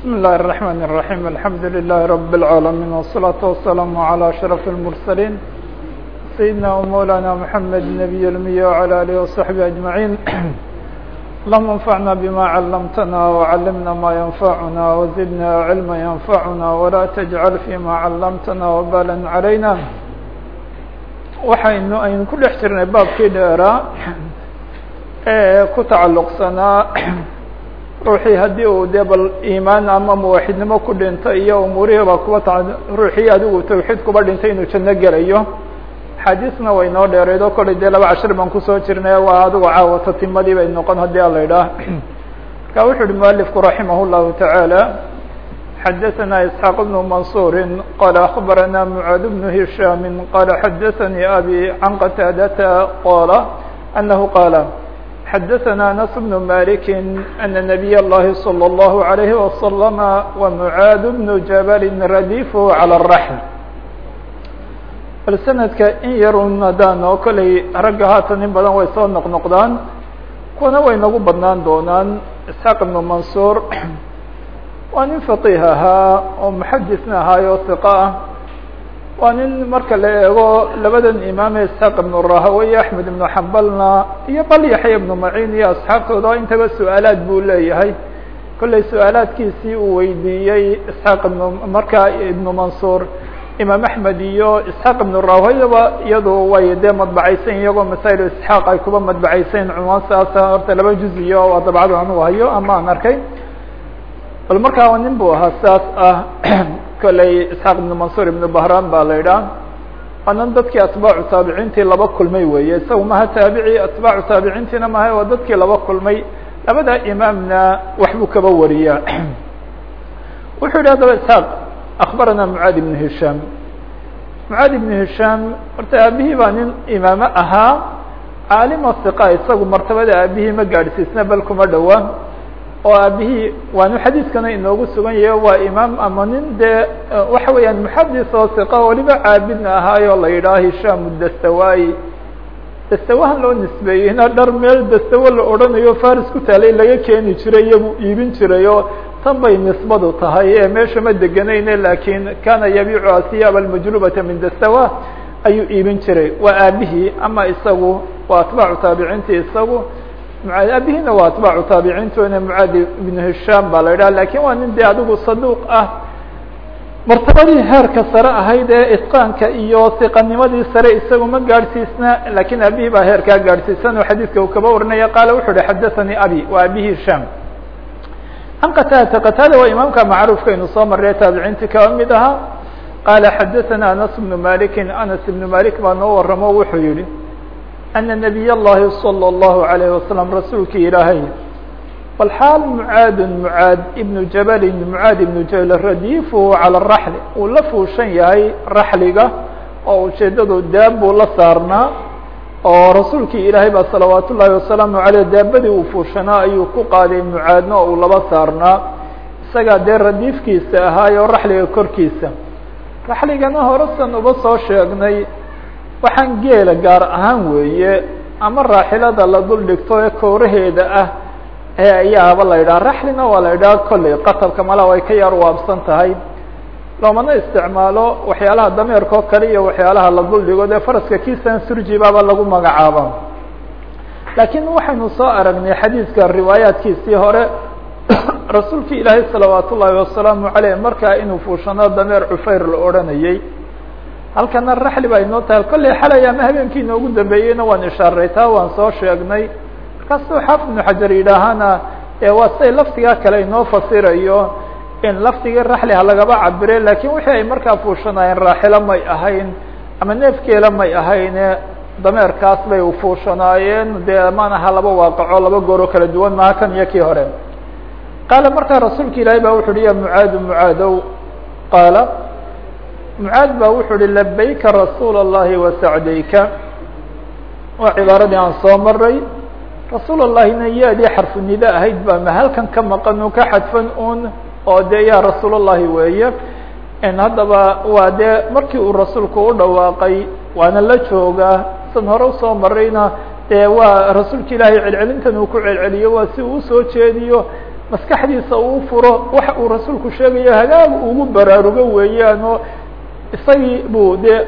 بسم الله الرحمن الرحيم الحمد لله رب العالمين والصلاة والسلام على أشرف المرسلين سيدنا ومولانا محمد النبي الأمي وعلى آله وصحبه أجمعين اللهم انفعنا بما علمتنا وعلمنا ما ينفعنا وزدنا علما ينفعنا ولا تجعل فيما علمتنا وبالا علينا waxaynu aynu ku dhex jirnay baabkii dheeraa ee ku tacalluqsanaa ruuxii haddii uu dee bal iimaan ama muwaxidnimo ku dhinto iyo umuurihiiba kuwa ta ruuxii adigu tawxiid kuba dhintay inuu janno gelayo. Xadiisna way noo dheereed oo kollay dee laba cashir baan ku soo jirnay waa adigu caawa tatimadii bay noqon haddii aan la idhaah marka wuxuu uhi mualifku raximah llahu tacaala xadaثna isxaaq bnu mansuuri qaala akbarana mcaad bnu hishaami qaala xadaثanii abi can qataadata qaala anahu qaala xadaثna anas bn malik ana nabiy اllahi slى اllahu عalayhi waslama wmucaad bn jabal radif calى الraxl bal sanadka in yarun haddaan oo kollay ragga haatan in badan way soo noqnoqdaan kuwana way nagu badnaan doonaan isxaaq ibn mansuur waa nin faqiih ahaa oo muxadisna ahaayo hiqo ah waa nin marka la eego labadan imaame isxaaq ibnu rahawey axmed ibnu xambalna iyo bal yaxya ibnu maciin iyo asxaabtooda intaba su'aalaad buu leeyahay. Kollay su'aalaadkiisii uu weydiiyey isxaaq ibnu markaa ibnu mansuur imaam axmed iyo isxaaq ibnu rahaweyaba iyadu way dee madbacaysan iyagoo masaa'il isxaaq ay kuba madbacaysayn cunwaan saasa horta laba juz iyo waa dabcadu anugu hayo ama aan arkay. Bal markaa nin bu ahaa saas ah kolley isxaaq ibnu mansuur ibnu bahran baa la idhaah waanan dadkii atbaacu taabiciintii laba kulmay weeye isaga maha taabici atbaacu taabiciintiina maha waa dadkii laba kulmay. Labada imaamna waxbuu kaba wariyaa. Wuxuu yihi haddaba isxaaq akbarana mucaad ibnu hishaam. Mucaad ibnu hishaam horta aabihii baa nin imaame ahaa caalima hiqa isagu martabada aabihii ma gaadhsiisna bal kuma dhowa oo aabihii waanu xadiiskana inoogu sugan yahe waa imaam ama nin dee waxa weeyaan muxadis oo siqa waliba caabidna ahaayo la yidhaha hishaam dastawayi dastawahan loo nisbeeyeyna dhar meel dastawo la odhanayo faris ku taalay laga keeni jiray iyagu iibin jiray oo tan bay nisbadu tahay ee meesha ma deganayne laakiin kana yabiicu asiyaab almajlubata min dastawa ayuu iibin jiray. Waa aabihii ama isagu waa atbaacu taabiciinti isagu aabihina waa atbaacu taabiciintuna mucaad ibnu hishaam baa la yidhaha laakiin waa nin dee adigu saduuq ah martabadii heerka sare ahayd ee itqaanka iyo siqanimadii sare isagu ma gaadhsiisna laakiin aabihii baa heerkaa gaadhsiisan oo xadiidka uu kaba warinaya qaala wuxu uhi xadathanii abi waa abihi hishaam an qataadata qataada waa imaamka macruufkaynu soo marray taabiciintii kaba mid ahaa qaala xadathana anas bnu maliki anas ibnu malik baa noo waramo wuxuu yihi ana nabiy اllahi salى اllahu عalayh wasalam rasuulkii ilaahay walxaal mucaad mucaad ibnu jabalin mucaad ibnu jabal radiifu calى raxli uu la fuushan yahay raxliga oo ujeedadu daab buu la saarnaa oo rasuulkii ilaahay baa salawaat ullaahi wasalaamu aleyh daabadii uu fuushanaa ayuu ku qaaday mucaadna oo uu laba saarnaa isagaa dee radiifkiisa ahaayo raxliga korkiisa raxligana horesan uba soo sheegnay waxaan geela gaar ahaan weeye ama raaxilada la dul dhigto ee kooraheeda ah ee ayaaba la yidhaha raxlina waa la yidhaha kolley qatabka malaa way ka yar waabsan tahay. Loomana isticmaalo waxyaalaha dameerka oo kale iyo waxyaalaha la dul dhigo dee faraska kiisan surji baaba lagu magacaaba laakiin waxaynu soo aragnay xadiidka riwaayaadkiisii hore rasuulkii ilaahay salawaat ullaahi wasalaamu aleyh markaa inuu fuushano dameer cufayr la odhanayey halkana raxli baa inoo tahay. Kolley xalay ama habeenkii inoogu dambeeyeyna waan ishaaray waan soo sheegnay. Markaasuu xaafid ibnu xajar yidhaahana waa siday laftigaa kale inoo fasirayo in laftigii raxli ha lagaba cabire laakiin wixii ay markaa fuushanaayeen raaxilo may ahayn ama neefkeela may ahayne dameerkaas bay fuushanaayeen. Dee maanaha laba waaqaco laba gooro kala duwan maha kan iyo kii hore. Qaala markaa rasuulka ilaahay ba wuxu uhi ya mucaadu mucaadow qaala mucaad ba wuxuu uhi labayka rasuul الlahi wasacdayka waa cibaaradii aan soo maray rasuul allahina yaadii xarfu nida ahayd baa ma halkan ka maqan un ka xadfan un oo dee yaa rasuul الlahi weeye haddaba waa dee markii uu rasuulku u dhawaaqay waana la joogaa san hore usoo marayna dee waa rasuulka ilaahay celcelintan uu ku celceliyo waa si uu usoo jeediyo maskaxdiisa uu furo waxa uu rasuulku sheegayo hagaag ugu baraarugo weeyaan oo isagii buu dee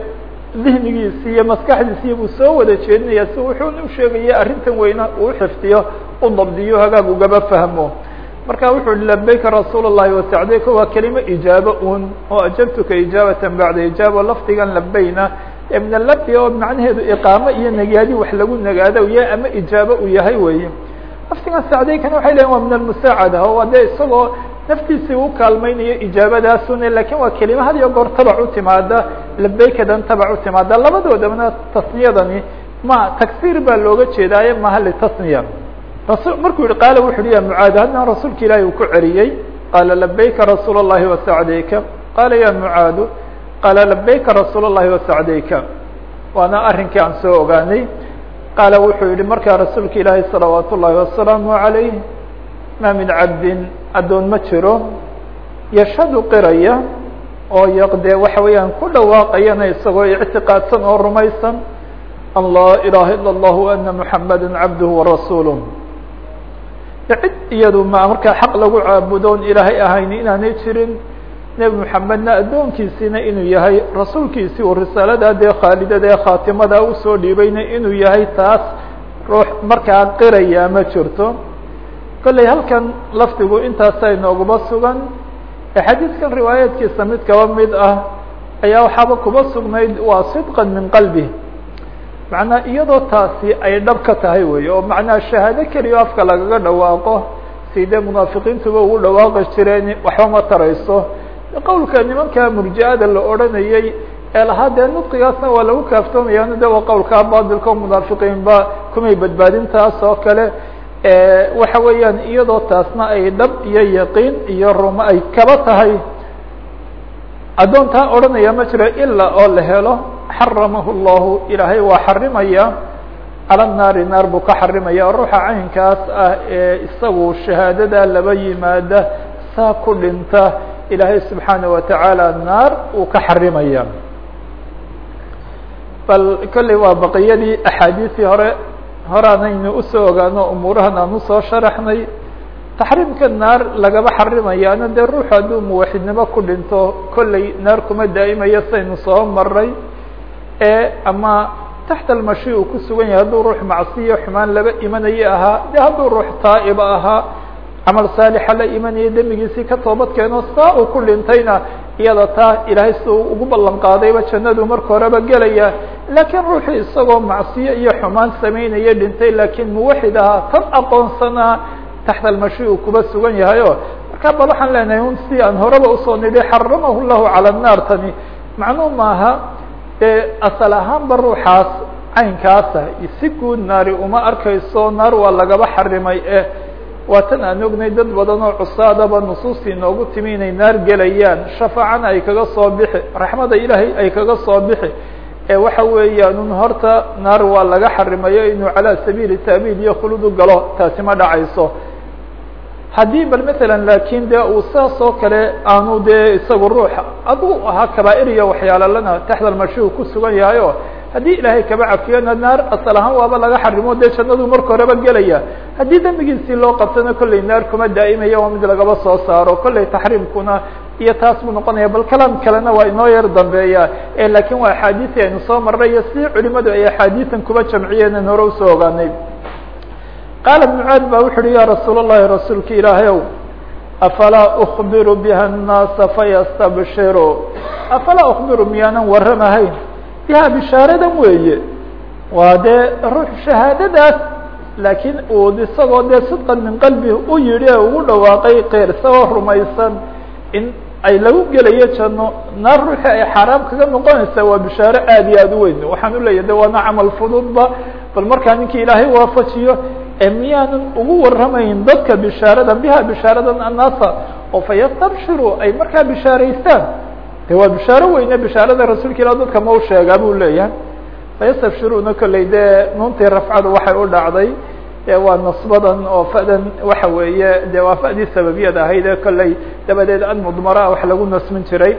dihnigiisi iyo maskaxdiisii buu soo wada jeedinaya si wuxuuna usheegaya arrintan weyna uu xifdiyo u dabdiyo hagaag ugaba fahmo. Marka wuxuu hi labayka rasuul الlahi wasacdayka waa kelimo ijaabo un oo ajabtuka ijaabatan bacda ijaaba lafdigan labayna ee min alabdi oo macnaheedu iqaamo iyo nagaadi wax lagu nagaado ya ama ijaabo uu yahay weeye. Lafdigan sacdaykana waxay lehin waa min almusaacada oo dee isagoo naftiisii u kaalmaynayo ijaabadaasune laakiin waa kelima had iyo goor tabac u timaada labeykadan tabac u timaada labadoodabana tasniyadani ma tagsiir baa looga jeedaaye maha litasniya rasul markuu yihi qaala wuxu uhi ya mucaad haddana rasuulka ilaahi uu ku ceriyey? Qaala labayka rasuul اllahi wasacdayka qaala ya mucaadu qaala labayka rasuul اllahi wasacdayka waana arrinkii aan soo ogaanay. Qaala wuxuu yihi markaa rasuulka ilaahi salawaat ullahi wasalaamu alayh ma min cabdin addoon ma jiro. Yashhadu qiraya oo yaqdee waxa weeyaan ku dhawaaqayana isagoo ictiqaadsan oo rumaysan an laa ilaha ilا اllah ana muxamada cabduh warasuuluh cid iyadu ma markaa xaq lagu caabudoon ilaahay ahayni inaanay jirin nebi moxamedna addoonkiisiina inuu yahay rasuulkiisii uu risaalada dee khaalidada ee khaatimada u soo dhiibayna inuu yahay taas ruux markaa qiraya ma jirto kolley halkan lafdigu intaasa inooguma sugan. Ee xadiidkan riwaayaadkiisa mid kaba mid ah ayaa waxaaba kuba sugnayd waa sidqan min qalbi. Macnaa iyadoo taasi ay dhab ka tahay wey oo macnaa shahaado keliya afka lagaga dhawaaqo sidee munaafiqiintuba ugu dhawaaqi jireen waxba ma tarayso. Qowlka nimanka murji-ada la odranayey ee lahaa dee nudqigaasna waa lagu kaaftoomayaa de waa qowlkaa baadilka o munaafiqiinba kumay badbaadin taas oo kale waxa weeyaan iyadoo taasna ay dhab iyo yaqiin iyo rumo ay kaba tahay. Addoontaa odhanaya ma jiro ilaa oo la helo xaramahu llahu ilaahay waa xarimaya. Cala naari naar buu ka xarimaya. Ruuxa caynkaas ah ee isagu shahaadada laba yimaada saa ku dhinta ilaahay subxaana watacaala naar uu ka xarimaya. Bal kolley waa baqiyadii axaadiisii hore horaanaynu u soo ogaano umuurahan aan u soo sharaxnay taxriimka naar lagaba xarimayaana dee ruuxu hadduu muwaxidnimo ku dhinto kolley naar kuma daa'imayo saynu soo maray ee ama taxta almashi uu ku sugan yahay hadduu ruux macsiyo xumaan laba imanaye ahaa de hadduu ruux taa'iba ahaa camal saalixa la imanaya dembigiisii ka toobad keeno saa uu ku dhintayna iyada taa ilaahay si uu ugu ballan jannadu marka horeba gelaya. Laakiin ruuxii isagoo macsiyo iyo xumaan samaynaya dhintay laakiin muwaxid ahaa tan aqoonsanaa taxta almashi uu kuba sugan yahay o marka bal waxaan leenahay un si aan horeba u soo nidhi xaramahu llahu cala naar tani. Macnuu maaha dee asal ahaanba ruuxaas caynkaasa si guud naari uma arkayso naar waa lagaba xarimay eh waa tan aan ognay dad badan oo cusaadaba nusuustii noogu timi inay naar gelayaan. Shafaacana ay kaga soo bixi raxmada ilaahay ay kaga soo bixi. Ee waxa weeyaan un horta naar waa laga xarimayo inuu calaa sabiili taabiid iyo khuludu galo taasi ma dhacayso. Haddii bal matalan laakiin de uu saas oo kale aanu dee isagu ruuxa aduu ahaa kabaair iyo waxyaalalana taxta almashi uu ku sugan yahay haddii ilaahay kaba cafiyana naar asal ahaan waaba laga xarimo dee jannadu marka horeba gelaya haddii dembigiisii loo qabtana kolley naar kuma daa'imaya waa mid lagaba soo saaro kolley taxriimkuna iyo taas buu noqonaya bal kalaam kalena waa inoo yar dambeeya lakin waa axaadiisi aynu soo marnay iyo si culimadu ay axaadiisan kuba jamciyeen an hore usoo ogaanay qaala mucaad ba wuxu uhi ya rasuul الlahi rasuulka ilaahay ow afalaa ukbiru biha الnaasa fayastabshiru afalaa ukbiru miyaanan warramahayn Biha bishaaradan weeye. Waa dee ruux shahaadadaas laakiin uu isagoo dee sidqan min qalbi u yidhi ee ugu dhawaaqay qeyr isagoo rumaysan in ay lagu gelayo janno naar ruuxii ay xaaraam kaga noqonaysaa waa bishaaro aad iyo aad u weyn. Waxaan uleeyahy de waana camal fududba bal markaa ninkii ilaahay waafajiyo miyaanan ugu warramayn dadka bishaaradan biha bishaaradan annaasa oo fayastabshiru ay markaa bishaaraystaan de waa bishaaro weyne bishaarada rasuulka ilah dadka ma u sheegaa buu leeyahay. Fayastabshiruuna kolley dee nuuntii rafcadu waxay u dhacday waa nasbadan oo fadan waxa weeye de waa fadii sababiyad ahayd ee kolley dabadeed an mudmara wax lagu nasmin jiray.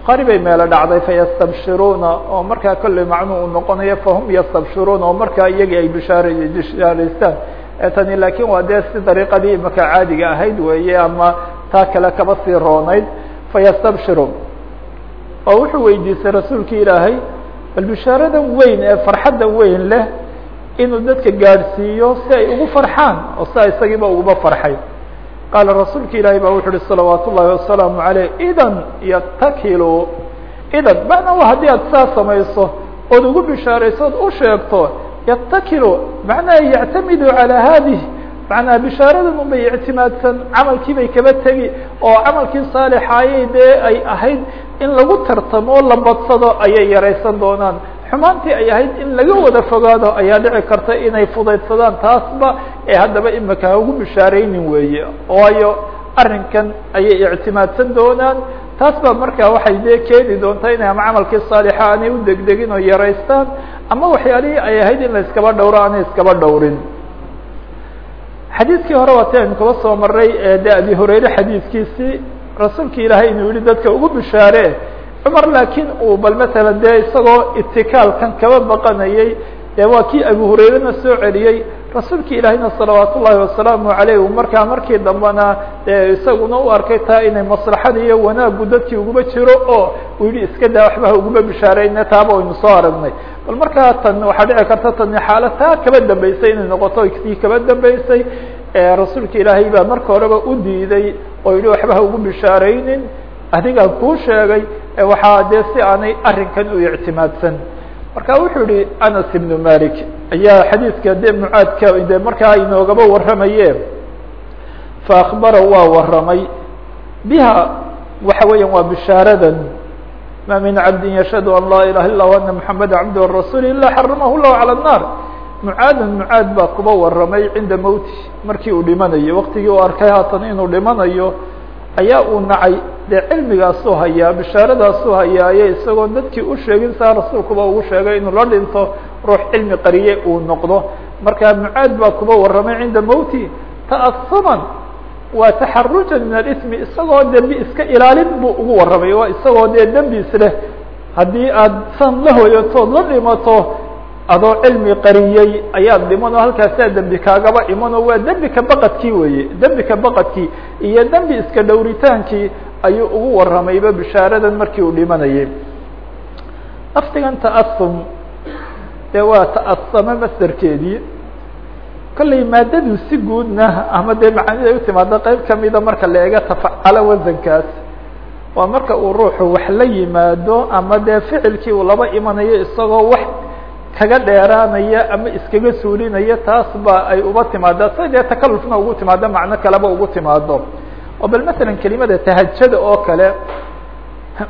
Bukhaari bay meelo dhacday fayastabshiruuna oo markaa kolley macnuu uu noqonayo fahum yastabshiruuna oo markaa iyagii ay bishaar tani laakiin waa dee si dariiqadii imaka caadiga ahayd weeye ama taa kale kaba sii roonayd. Fayastabshiru oo wuxuu weydiistay rasuulki ilaahay bal bishaaradan weyn ee farxadda weyn leh inuu dadka gaadhsiiyo si ay ugu farxaan oo siaa isagiiba uguba farxay. Qaala rasuulka ilaahay baa wuxu uhi salawaat ullahi wasalaamu aleyh idan yatakilu idan macnaa haddii aad saa samayso ood ugu bishaarayso od u sheegto yatakilu macnaha yactamidu calaa haadih macnaha bishaaradan un bay ictimaadsan camalkii bay kaba tegi oo camalkii saalixaayay dee ay ahayd in lagu tartamo o la badsado ayay yaraysan doonaan. Xumaantii ay ahayd in laga wada fogaado ayaa dhici karta inay fudaydsadaan taasba ee haddaba imika ugu bishaaraynin weeye. Waayo arrinkan ayay ictimaadsan doonaan. Taas baa markaa waxay dee keeni doontaa inay ama camalkii saalixa aanay u degdegin oo yaraystaan ama waxyaalihii ay ahayd in la iskaba dhowro aanay iskaba dhowrin xadiidkii hore waati aynu kaba soo maray de abi hurayre xadiidkiisii rasuulki ilaahay inuu yihi dadka ugu bishaare cumar laakiin uu bal matala dee isagoo itikaalkan kaba baqanayay dee waa kii abu hurayrena soo celiyey rasuulki ilaahayna salawaat ullaahi wasalaamu aleyh u markaa markii dambena isaguna u arkay taa inay maslaxada iyo wanaagu dadkii uguba jiro oo uu iska daa waxba ha uguba bishaarayne taaba aynu soo aragnay bal markaa tan waxaa dhici karta tani xaala taa kaba dambeysay inay noqoto tii kaba dambeysay rasuulka ilaahay baa marka horeba u diiday oo yihi waxba ha ugu bishaaraynin. Adigaa kuu sheegay waxaa dee si aanay arrinkan u ictimaadsan. Marka wuxuu yihi anas ibnu malik ayaa xadiidka de mucaadka de markaa inoogaba warramaye faakbara waa warramay. Biha waxa weeya waa bishaaradan ma min cabdi yashhadu an laa ilaha illa ana muxameda cabd rasuul ila xaramahu llahu calى الnar mucaadan mucaad baa kuba warramay cinda mowti markii uu dhimanayo waqtigii uu arkay haatan inuu dhimanayo ayaa uu nacay dee cilmigaasuu hayaa bishaaradaasuu hayaaye isagoon dadkii u sheegin saa rasuulkuba ugu sheegay inuu la dhinto ruux cilmi qariye uu noqdo marka mucaad baa kuba warramay cinda mowti ta'asuman waa taxarujan min alismi isagoo dembi iska ilaalin buu ugu warramay. Waa isagoo dee dembi isleh haddii aad san la hoyatood la dhimato adoo cilmi qariyey ayaad dhimanoo halkaasaa dembi kaagaba imanoo waa dembi ka baqadkii weeye. Dembi ka baqadkii iyo dembi iska dhowritaankii ayuu ugu warramayba bishaaradan markii uu dhimanayay. Lafdigan ta'asum dee waa ta'asame masderkeedii kollay maadadu si guudna ama dee macaanida ay u timaado qeyb kamida marka la eega tafacalo wasankaas. Waa marka uu ruuxu wax la yimaado ama dee ficilkii uu laba imanayo isagoo wax kaga dheeraanaya ama iskaga suulinaya taas ba ay uba timaada sa dee takalufna ugu timaado macno kaleba ugu timaado oo bal masalan kelimada tahajada oo kale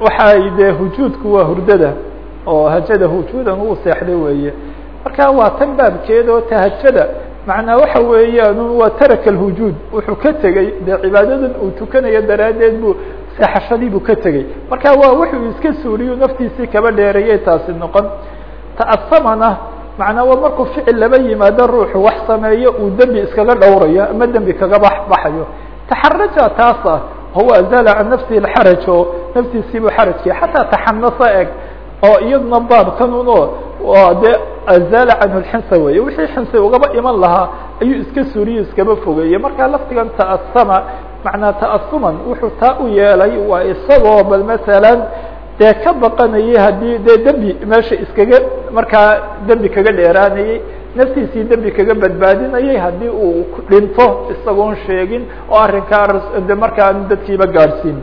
waxay dee hujuudku waa hurdada oo hajada hujuudan uu seexday weeye. Marka waa tan baabkeeda oo tahajada macnaa waxa weeyaan waa taraka alhujuud wuxuu ka tegey dee cibaadadan uu tukanayo daraaddeed buu seexashadii buu ka tegey. Marka waa wuxuu iska suuriyu naftiisii kaba dheereeyay taasi noqon. Ta'asamana macnaa waa markuu ficil laba yimaado ruuxu wax sameeyo uu dembi iskaga dhowrayo ama dembi kaga baxbaxayo taxaraja taas ah azala can nafsihi lxaraj oo naftiisiibuu xarajkii xataa taxanasa eg oo iyaduna baabkanun oo dee azala canhu lxinsa weeye. Wixii xinsa ugaba iman lahaa ayuu iska suuriyo iskaba fogeeyey markaa laftigan ta'asama macnaa ta'asuman wuxuu taa u yeelay waa isagoo bal masalan dee ka baqanayay haddii dee dembi meesha iskaga markaa dembi kaga dheeraanayey naftiisii dembi kaga badbaadinayay haddii uu dhinto isagoon sheegin oo arrinkaa de markaa dadkiiba gaadhsiin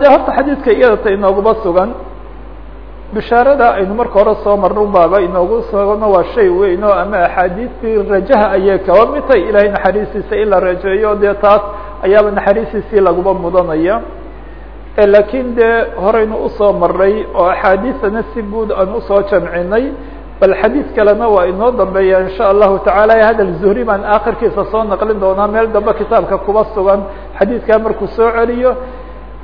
de horta xadiidka iyadata inooguma sugan bishaarada aynu marka hore soo marno baaba inoogu sugano waa shay weyn oo ama axaadiistii rajaha ayay kaba mid tahay ilahay naxariistiisa in la rajeeyo dee taas ayaaba naxariistiisii laguba mudanaya. Lakiin dee horeynu u soo maray oo axaadiisana si guud aan u soo jamcinay bal xadiid kalena waa inoo dambeeya in sha allahu tacaala hadal zuhri baan akhirkiisa soo naqlin doonaa meel dambe kitaabka kuba sugan xadiidkaa markuu soo celiyo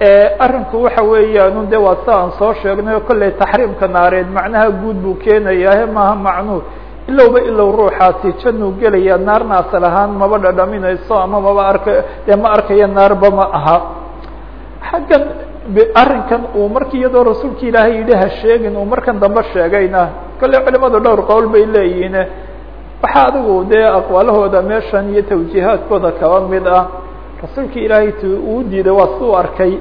arrinku waxa weeyaan de waa sa aan soo sheegnay kolley taxriimka naareed macnaha guud buu keenayaa maaha macnuu ilowba ilow ruuxaasi januu gelaya naarna asal ahaan maba dhadhaminayso ama maba arka dee ma arkayo naarba ma aha. Xaggan arrinkan uu marki iyadoo rasuulka ilaahay yidhi ha sheegin uu markan dambe sheegayna. Kolley culimadu dhowr qowl bay leeyihiin. Waxaa adigu dee aqwaalahooda meeshan iyo tawjiihaadkooda kaba mid ah rasuulka ilaahay t uu diiday waa si u arkay.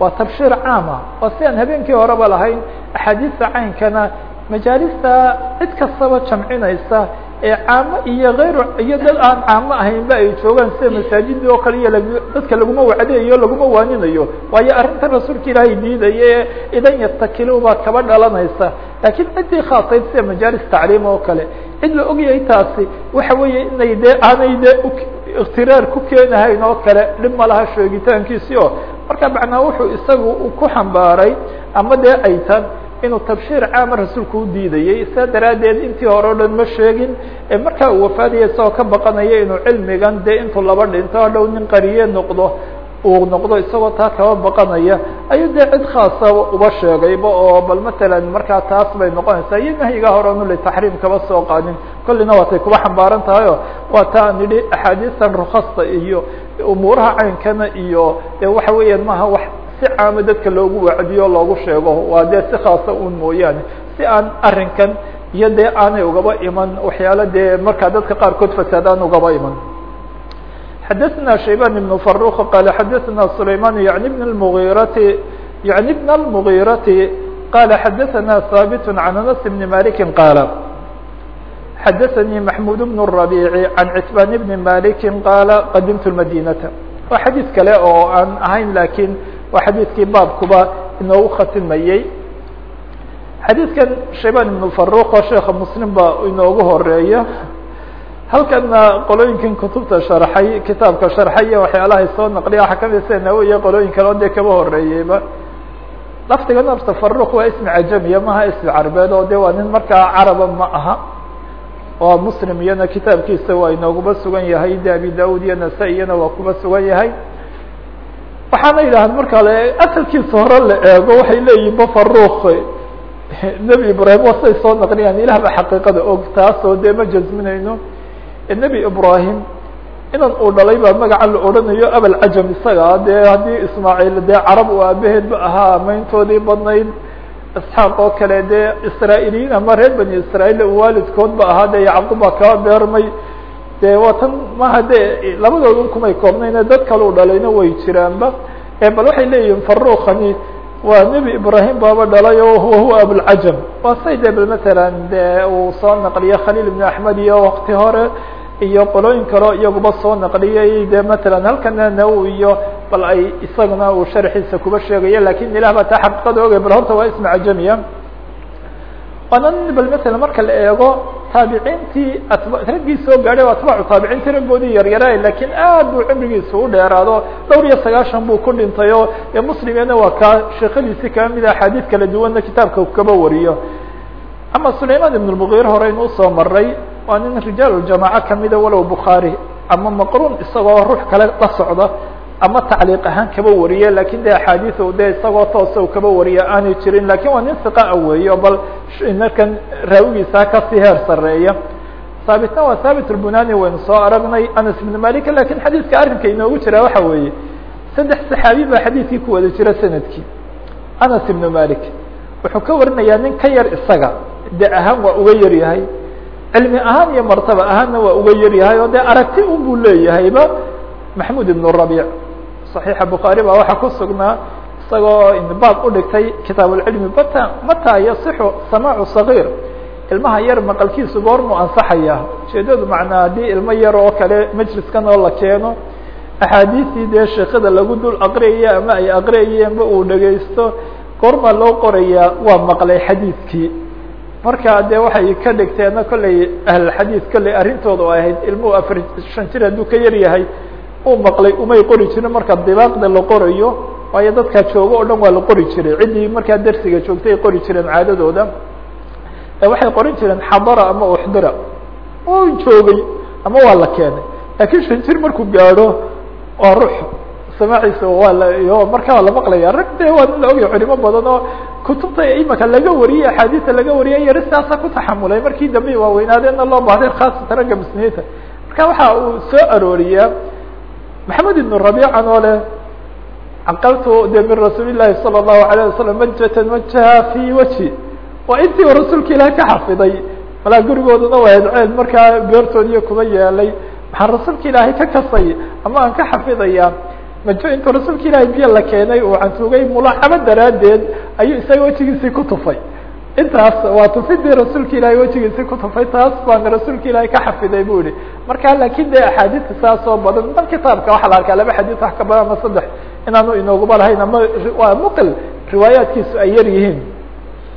Waa tabshiir caama waa si aan habeenkii horeba lahayn axaadiista caynkana majaalista cid kastaba jamcinaysa ee caamo iyo hayr iyo dad aan caamo ahaynba ay joogaan sida masaajidii oo kale iyo dadka laguma wacdayayo laguma waaninayo. Waayo arrinta rasuulka ilaahay diidaya ee idan yatakilu baa kaba dhalanaysa. Laakiin ciddii khaasayd sida majaalis tacliim oo kale cid la ogyahay taasi waxa weeye inay dee aanay dee ikhtiraar ku keenahayn oo kale dhib ma laha sheegitaankiisi oo. Marka macnaa wuxuu isagu ku xambaaray ama dee ay tan inuu tabshiir caama rasuulku u diidayey saa daraaddeed intii hore o dhan ma sheegin. Ee markaa uu wafaadaya isagoo ka baqanaya inuu cilmigan dee intuu laba dhinto hadhow nin qariye noqdo uu noqdo isagoo taa kaba baqanaya ayuu dee cid khaasa uba sheegayba oo bal matalan markaa taas bay noqonaysaa iyo nahyiga hore onu litaxriim kaba soo qaadin kollina waatay kuba xambaaran tahay o waa taa an idhi axaadiistan rukhasta iyo umuuraha caynkana iyo waxa weeyaan maaha wax si caamo dadka loogu wacdiyo loogu sheego waa dee si khaasa un mooyaane. Si aan arrinkan iyo dee aanay ugaba iman waxyaala dee markaa dadka qaarkood fasaadaan ugaba iman xadaثna shayban ibn faruq qala xadaثna sulayman yani bn اmغirati yani bn اlmغirati qala xadaثna haabit can anas bn maliki qaala xadaثnii maxmud bn الرabici can citban bni maliki qaala qadimtu madinata waa xadiid kale oo aan ahayn lakiin waa xadiidkii baabkuba inoogu khatimayey xadiidkan shayban ibn faruq oo sheeka muslim ba inoogu horeeya halkana qolooyinkan kutubta sharxay kitaabka sharxay waxyaalahay soo naqliya waxaa ka mid sida nawowiya qolooyin kale o dee kaba horeeyeyba laftiga nafta faruq waa ismi cajamiya maha ismi carbeed oo de waa nin markaa caraba ma aha. Oo muslim iyana kitaabkiisa waa inooguba sugan yahay de abi daud iyo nasa iyana waa kuba sugan yahay. Waxaana yidhaahda marka le asalkiisa hore la eego waxay leeyihiin ba faruq nebi ibrahim waa say soo naqliyaan ilah xaqiiqada og taasoo dee ma jasminayno nebi ibrahim inan uu dhalay baa magaca la odhanayo abalcajam isaga dee haddii ismaaciil dee carab uu aabaheed ba ahaa mayntoodii badnayd isxaaq oo kale dee israailiyiin ama reer bani israail waalidkood ba ahaa dee yacqub baa kaba beermay de waa tan maha de labadoodun kumay koobnayne dad kale u dhalayna way jiraanba bal waxay leeyihiin farukani waa nebi ibrahim baaba dhalay o wahuwa abulcajam waa say de bal matalan de uu soo naqliye khaliil ibn axmed iyo wakti hore iyo qolooyin kaleo iyaguba soo naqliyey. De matalan halkana naw iyo bal ay isaguna uu sharxiisa kuba sheegayo laakiin ilah baa taa xaqiiqada ogay bal horta waa ismi cajamiya waana bal matalan marka la eego taabiciintii raggii soo gaadhay atbaacu taabiciintii raggoodii yaryaraay lakiin aad buu cimrigiisa u dheeraado. Dhowr iyo sagaashan buu ku dhintay oo e muslimena waa kaa sheekadiisi kaba mida axaadiid kala duwanna kitaabka kaba wariyo. Ama sulayman ibn lmugiir hore inuu soo maray waa nin rijaal jamaaca kamida walow bukhaari ama maqruun isagoo ruux kale la socda ama tacliiq ahaan kaba wariye laakiin de axaadiis de isagoo toosa kaba wariya aanay jirin laakiin waa nin iqa weeyo bal markan raawigiisa ka sii heer sareeya haabitna waa haabit lbunani waynu soo aragnay anas ibn malik laakiin xadiidka arrinka inoogu jira waxa weeye saddex saxaabi baa xadiidkii ku wada jira sannadkii. Anas ibn malik wuxuu ka warinayaa nin ka yar isaga de ahaan waa uga yar yahay cilmi ahaan iyo martaba ahaanna waa uga yar yahay oo de aragti un buu leeyahayba maxmud ibn rabic صaxiixa bukhaari baa waxaa ku sugnaa isagoo baab udhigtay kitaab اlcilmi bata mata yasixu samaacu صagiir ilmaha yar maqalkiisu goormuu ansaxaya ujeedadu macnaa haddii ilmo yar oo kale majliskan oo la keeno axaadiistii dee sheekada lagu dul aqriyaya ama ay aqriyayeenba uu dhegaysto goormaa loo qorayaa waa maqlay xadiidkii marka de waxay ka dhigteena kolley ahlxadiid kolley arrintooda ahayd ilmuhu afar shan jir hadduu ka yar yahay uu maqlay umay qori jirin marka dibaaqda la qorayo waayo dadkaa joogo o dhan waa la qori jiray. Ciddii markaa dersiga joogtay ay qori jireen caadadooda. Waxay qorin jireen xadara ama uxdira. U joogay ama waa la keenay. Laakiin shan jir markuu gaadho waa ruux. Samaaciisa waa la markaa la maqlaya rag de waa la ogaya culimo badan oo kutubta imaka laga wariyey axaadiista laga wariyay yari sidaasa ku taxamulay. Markii dambe waaweynaadeenna loo baahday khaasatan ragga muslimiinta marka waxa uu soo arooriyaa maxamed ibn rabiican oo leh caqaltu de min rasuuli llahi salى الlahu alayه wasalam majatan wajaha fi wajhi waa intii u rasuulka ilaah ka xafiday malaa gurigooduna waa edceel markaa beertoodiiyo kuba yeelay maxaan rasuulka ilaahay ka kasay ama aan ka xafidaya majo intuu rasuulka ilaahay biyo la keenay uu cantuugay mulaaxabo daraaddeed ayuu isaga wejigiisii ku tufay intaas waa tufidii rasuulka ilaahay wejigiisii ku tufay taas baana rasuulka ilaahay ka xafiday bu ihi marka laakin de axaadiista saas oo badan dan kitaabka waxaa la arkaa laba xadiis wax ka badan ama saddex. Inaanu inooguba lahayn ama waa muqil riwaayaatkiisu ay yar yihiin.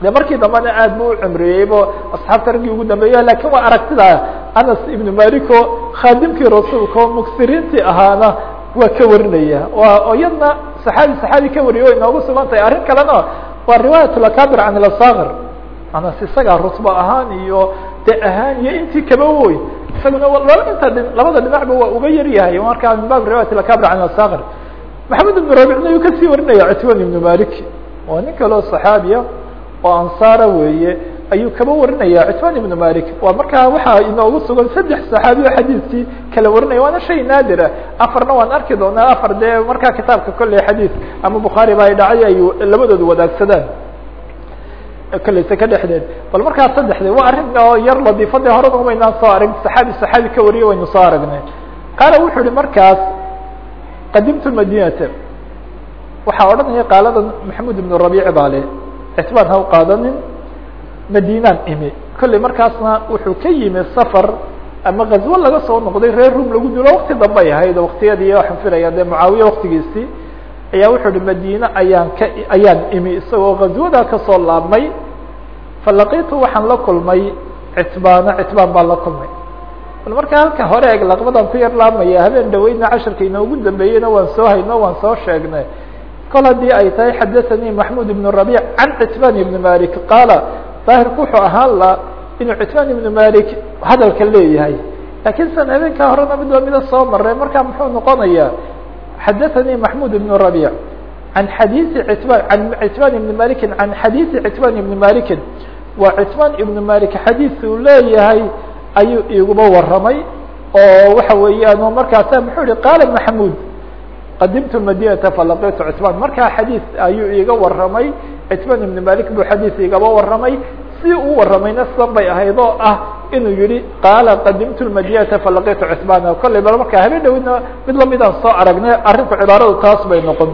De markii dambena aad bu u cumriyeybo asxaabta raggii ugu dambeeya laakiin waa aragtida anas ibnu malico khaadimkii rasuulka oo muksiriintii ahaana waa ka warinaya. Waa iyadna saxaabi saxaabi ka wariyo inoogu sugan arrin kalena waa riwaayat lakabir can lasakir anas isagaa rusba ahaan iyo de ahaan iyo intii kaba woy. Isaguna inta labada dhinacba waa uga yar yahay. Markaa min riwayat lakabir can lasakir maxamed ibnu rabicna ayuu ka sii warinaya citwan ibnu malik. Waa nin kaleo saxaabiya oo ansaara weeye ayuu kaba warinaya citwan ibnu malik. Waa markaa waxaa inoogu sugan saddex saxaabi o xadiiskii kala warinaya. Waana shay naadira. Afarna waan arki doonaa. Afar dee markaa kitaabka kolley xadiis. Ama bukhaari ba ay dhacay ay labadooda wadaagsadaan kolleyse ka dhexdeed bal markaa saddexde waa arrin oo yar ladiifadii horena umaynaan soo arag saxaabi saxaabi ka wariyay waynu soo aragnay. Qaala wuxuu ihi markaas qadimtu madinata waxaa odhanaya qaalada maxamed ibnu rabiic baa le ictibaan ha u qaadanin madinaan imi. Kolley markaasna wuxuu ka yimi safar ama gazwo laga soo noqday reer rum lagu dulo wakti dambay ahayd waktiyadii waxaan filaya dee mucaawiye waktigiisii ayaa wuxuu hi madine ayaan ka ayaan imi isagoo gazwadaa ka soo laabmay. Falaqitu waxaan la kulmay citbaana citbaan baan la kulmay. Bal marka halka hore eg laqbadan ku yar laabmaya habeen dhaweyna casharka inoogu dambeeyeyna waan soo hayno waan soo sheegnay. Kol haddii ay tahay xadaثanii maxmud ibn rabic can citbaan ibni malik qaala daahirku wuxuu ahaan la inuu citbaan ibnu malik hadalka leeyahay. Lakiin san habeenkaa horena mid lamida soo maray marka muxuu noqonaya xadaثanii maxmud ibn rabic an xadiiثi citbaan an citbaan ibni maliki can xadiiثi citbaan ibni malikin waa citbaan ibnu malik xadiis uu leeyahay ayuu iguba waramay oo waxa weeyaan markaasa muxuu yihi qaala maxmud qadimtu madinata falaqitu citbaan markaa xadiis ayuu iga waramay citbaan ibni malik buu xadiis igaba waramay si uu waramayna sidan bay ahayd oo ah inuu yihi qaala qadimtu madinata falaqitu citbaana kolley bal markaa habeen dhawidna mid lamidaan soo aragnay arrinku cibaaradu taas bay noqon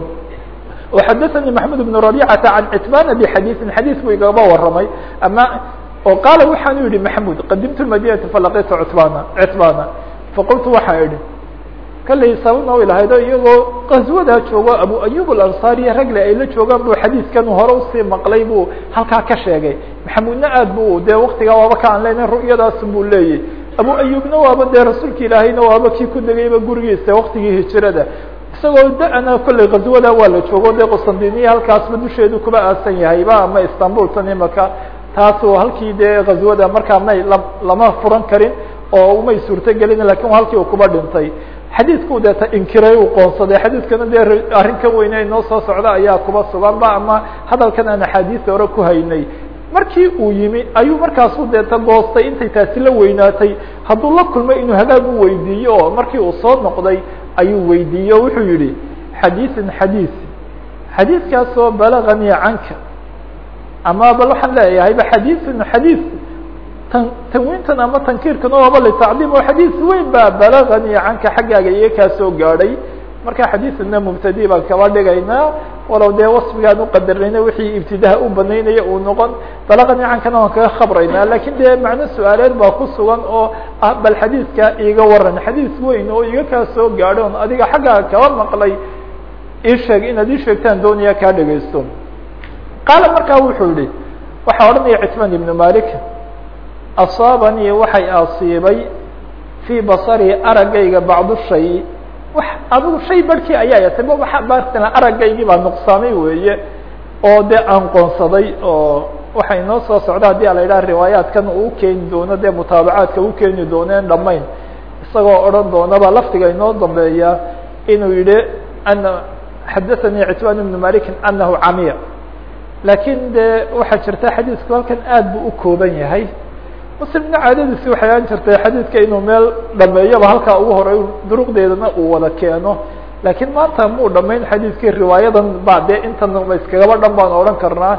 وxadaثnي maxmud بن رabيcata can citbana bxadiiثin xadiis buu igaba waramay ama oo qaala waxaanu yihi maxmud qadimtu madinata falaqitu citbana citbana faqultu waxaan idhi kallay sababna way lahayd o iyagoo qaswadaa joogo abu ayub alanصariya ragle ay la joogaan buu xadiiskan hore usii maqlay buu halkaa ka sheegay maxamudna aad bu dee waktigaa waaba ka aan leyna ru'yadaas buu leeyay. Abu ayubna waaba dee rasuulka ilaahayna waaba kii ku degayba gurigiisa waktigii hijirada isagoo da-na kolley qaswada waa la joogo dee qustandiniya halkaasba dusheedu kuba aasan yahayba ama istanbul tan imaka taasu halkii dee qaswada markaa may lama furan karin oo umay suurtogelin laakiin halkii uu kuba dhintay. Xadiidku deeta inkiray uu qoonsaday xadiidkana dee arrin ka weyne inoo soo socda ayaa kuba sugan ba ama hadalkan aan axaadiista hore ku haynay markii uu yimi ayuu markaasu deeta goostay intay taasi la weynaatay hadduu la kulmay inuu hagaag u weydiiyo oo markii uu soo noqday ayuu weydiiyey o wuxuu yihi xadiiثin xadiiث xadiiثkaasoo balaganii canka ama bal waxaan leeyahayba xadiiثun xadiiث tan tanwiintan ama tankiirkan oaba litacdiim oo xadiiث weyn baa balaganii canka xaggaaga iga kaa soo gaadhay marka xadiiثuna mubtadi baan kaba dhigaynaa walow dee wasfigaan uqadarnayna wixii ibtidaha u banaynaya uu noqon balaganii cankana waan kaga khabraynaa laakiin dee macno su'aaleed baa ku sugan oo ah bal xadiidka iga waran xadiis weyn oo iga kaa soo gaadho on adiga xaggaaga kaba maqlay. Ii sheeg inaad ii sheegtaan doonaya kaa dhegaysto qaala markaa wuxuu yihi waxaa odhanaya citmaan ibnu malik asaabanii waxay asiibay fii basari araggayga bacdu shay adigu shay barhkii ayaa yatay baa aragaygii baa nuqsaamay weeye oo dee aan qoonsaday oo waxay inoo soo socda haddii a la yidhaha riwaayaatkan uu keeni doono dee mutaabacaadka u keeni dooneen dhamayn isagoo odhan doonaba lafdiga inoo dambeeya inuu yihi ana xadaثanii citbaan ibnu malikin anahu camiya. Laakiin dee waxaa jirta xadiisku halkan aad buu u kooban yahay muslimna caadadiisi waxay aan jirtay xadiidka inuu meel dhameeyoba halkaa ugu horay duruqdeedana uu wada keeno. Laakiin maanta muu dhamayn xadiidkii riwaayadan ba dee intan iskagaba dhan baan odhan karnaa.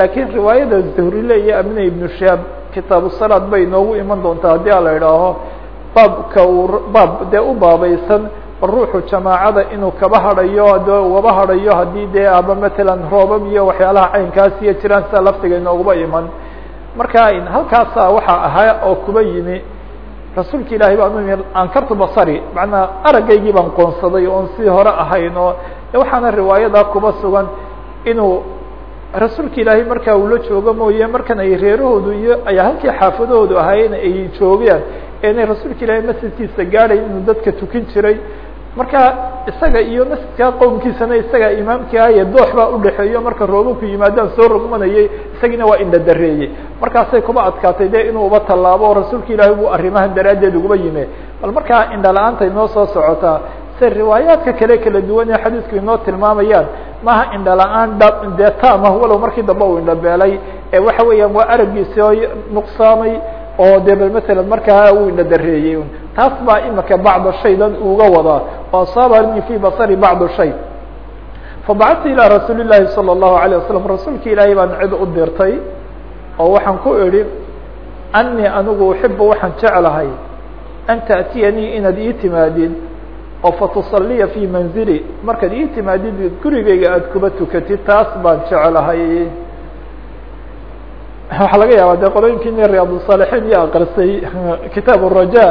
Lakiin riwaayada zuhrile iyo amina ibnu shaab kitaabu salaad bay inoogu iman doontaa haddii a la idhaaho baabka uu baab dee u baabaysan ruuxu jamaacada inuu kaba hadhayo de waba hadhayo haddii dee aba matalan roobab iyo waxyaalaha caynkaas iyo jiraan sida laftiga inooguba iman marka halkaasa waxaa ahaa oo kuba yimi. Rasuulka ilaahay baan u imi ankartu basari macnaa aragaygii baan qoonsaday oon si hore ahayn oo waxaana riwaayada kuba sugan inuu rasuulka ilaahay markaa uu la joogo mooye markan ay reerahoodu iyo ay halkii xaafadahoodu ahaayeen ay joogeen inay rasuulka ilaahay masjidkiisa gaadhay inuu dadka tukin jiray marka isaga iyo masjidka qowmkiisana isaga imaamkii ahaye doox baa udhexeeyo marka roobabku yimaadaan soo rogmanayay isagiina waa indhadareeyey markaasay kuba adkaatay de inuu uba tallaabo rasuulka ilaahay buu arrimahan daraaddeed uguba yime. Bal markaa indhala-aanta inoo soo socotaa se riwaayaadka kale kala duwan ee xadiisku inoo tilmaamayaan maaha indhala-aan dha dee taamah walow markii dambe uu indhabeelay ee waxa weeyaan waa aragiisi oo nuqsaamay oo de bal matalan markaa uu indhadareeyey taas baa imika bacda shaydan uga wadaa oo asaabani fi basari bacdu shay fabacadtu ilaa rasuuli llahi salى الlahu عalيه wasalam rasuulka ilaahay baan cid u dirtay oo waxaan ku idhi anii anigu uxibu waxaan jeclahay an taأtiyanii inaad ii timaadid oo fatusaliya fi manzili markaad ii timaadid gurigeyga aad kuba tukatid taas baan jeclahay waxaa laga yaaba de qolooyinkii riyaad الصاalixiin iyo akrisay kitaab الraja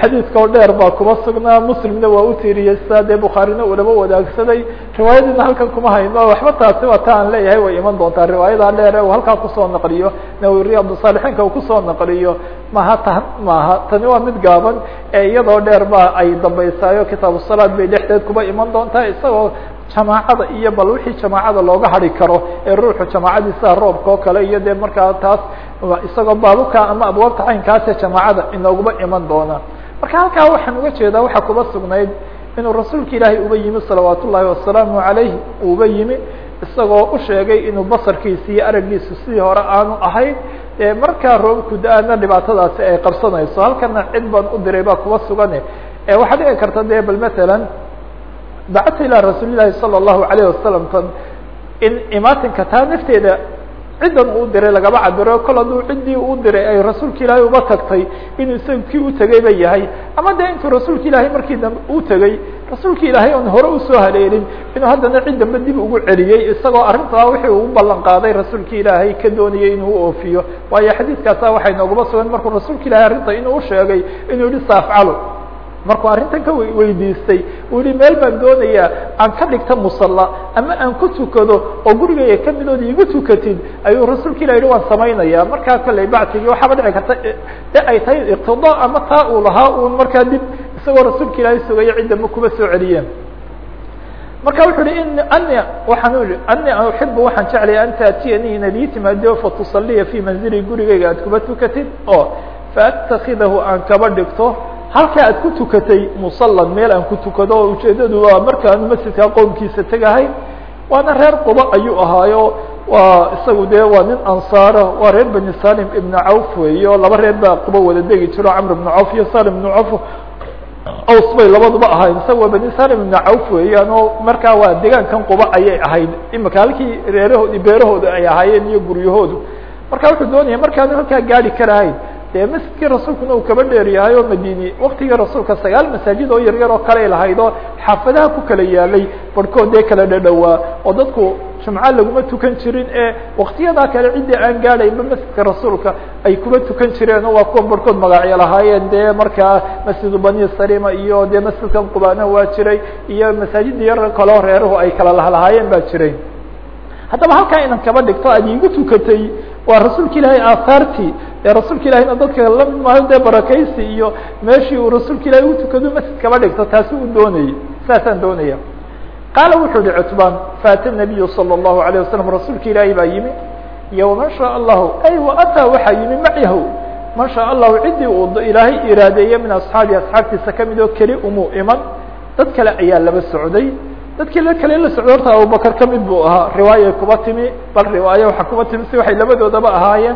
xadiidka oo dheer baa kuba sugnaa muslimna waa utiriyey sidaa dee bukhaarina ulaba wadaagsaday riwaayadiina halkan kuma hayno waxba taasi waa ta aan leeyahay way iman doontaa riwaayada dheer e uu halkaa kusoo naqliyo nawi riyaad الصaalixiinka uu kusoo naqliyo maha tan maaha tani waa mid gaaban ee iyadoo dheer ba ay dambaysaayo kitaabu salaad bay dhexdeed kuba iman doontaa isagoo jamaacada iyo bal wixii jamaacada looga hari karo ee ruuxu jamaacadiisa roobka oo kale iyo dee markaa taas isagoo baabuka ama abwaabta caynkaase jamaacada inooguba iman doona. Marka halkaa waxaan uga jeedaa waxaa kuba sugnayd inuu rasuulka ilaahay uba yimi salawaat ullaahi wasalaamu calayh uba yimi isagoo u sheegay inuu basarkiisi iyo aragiisu sidii hore aanu ahayn. Markaa roobku da'ana dhibaatadaasi ay qabsanayso halkana cid baan u diray baa kuba sugane. Waxaa dhici karta de bal matalan bacata ilaa rasuuli llahi salى الlahu عalيه wasalam tan in imaatinka taa nafteeda ciddan uu diray lagaba cabiro kol hadduu ciddii u diray ay rasuulka ilaahay uba tagtay inuu isaga kii u tegay ba yahay ama de intuu rasuulka ilaahay markii dambe u tegey rasuulka ilaahay oon hore usoo haleelin inuu haddana cid dambe dib ugu celiyey isagoo arrintaa wixii uu ballan qaaday rasuulka ilaahay ka doonayay inuu oofiyo waayo xadiidkaasa waxay nooguma sugan markuu rasuulka ilahay arrinta inuu usheegay inuu yihi saafcalo markuu arrintan ka weydiistay uu yihi meel baan doonayaa aan ka dhigta musalla ama aan ku tukado oo gurigaya kamidooda igu tukatid ayuu rasuulka ilah yihi waan samaynaya markaa kolley bactigii waxaaba dhici karta. De ay tahay iqtidaa ama taa uu lahaa un markaa dib isagoo rasuulka ilaahay sugayo ciddama kuba soo celiyeen. Marka wuxuu hi ani waxaan ani uxibu waxaan jeclaya an taatiyanii inaad ii timaado fatusaliya fi manzili gurigeyga aad kuba tukatid. Oo faatakidahu aan kaba dhigto halkaa aad ku tukatay musalan meel aan ku tukado oo ujeedadu waa markaanu masjidka qowmkiisa tegahay waana reer quba ayuu ahaayo. Waa isagu dee waa nin ansaara waa reer bani salim ibn cawf weeyo laba reer baa quba wada degi jiro camr ibn cawf iyo salim ibn cawf. Aws bay labaduba ahayd isaga waa bani salim ibn cawf weeyaan oo markaa waa degaankan quba ayay ahayd. Imika halkii reerahoodi beerahooda ay ahaayeen iyo guryahoodu. Marka wuxuu doonaya markaanu halkaa gaari karahayn dee masjidkii rasuulkuna uu kaba dheer yahay oo madini waktigii rasuulka sagaal masaajid oo yaryar oo kale lahayd oo xaafadaha ku kala yaalay barhkood dee kala dhadhowaa oo dadku jumco laguma tukan jirin ee waktiyadaa kale ciddii aan gaadhaynba masjidka rasuulka ay kuba tukan jireen oo waa kuwa barhkood magacyo lahaayeen dee markaa masjidu bani salima iyo dee masjidkan qubana waa jiray iyo masaajida yar kaleo reeruhu ay kala lahalahaayeen baa jiray. Haddaba halkaa inan kaba dhigto aad iigu tukatay waa rasuulka ilaahay aahaartii ee rasuulka ilahayna dadka lamid maayo dee barakaysi iyo meeshii uu rasuulka ilahay ugu tukado masjid kaba dhigto taasi uu doonayay saasaan doonaya qaala wuxuu yihi cutbaan faata nabiyu salى الlahu عalيه wasalam rasuulka ilaahay baa yimi iyo waman shaء allahu ay waataa waxaa yimi macahu man shaء allahu ciddii uu ilaahay iraadeeye min asxaabi asxaabtiisa kamid oo keli umuu iman dad kale ayaa laba socday dadkii kale la socdo horta abubakr ka mid buu ahaa. Riwaayay kuba timi bal riwaaye waxaa kuba timi si waxay labadoodaba ahaayeen.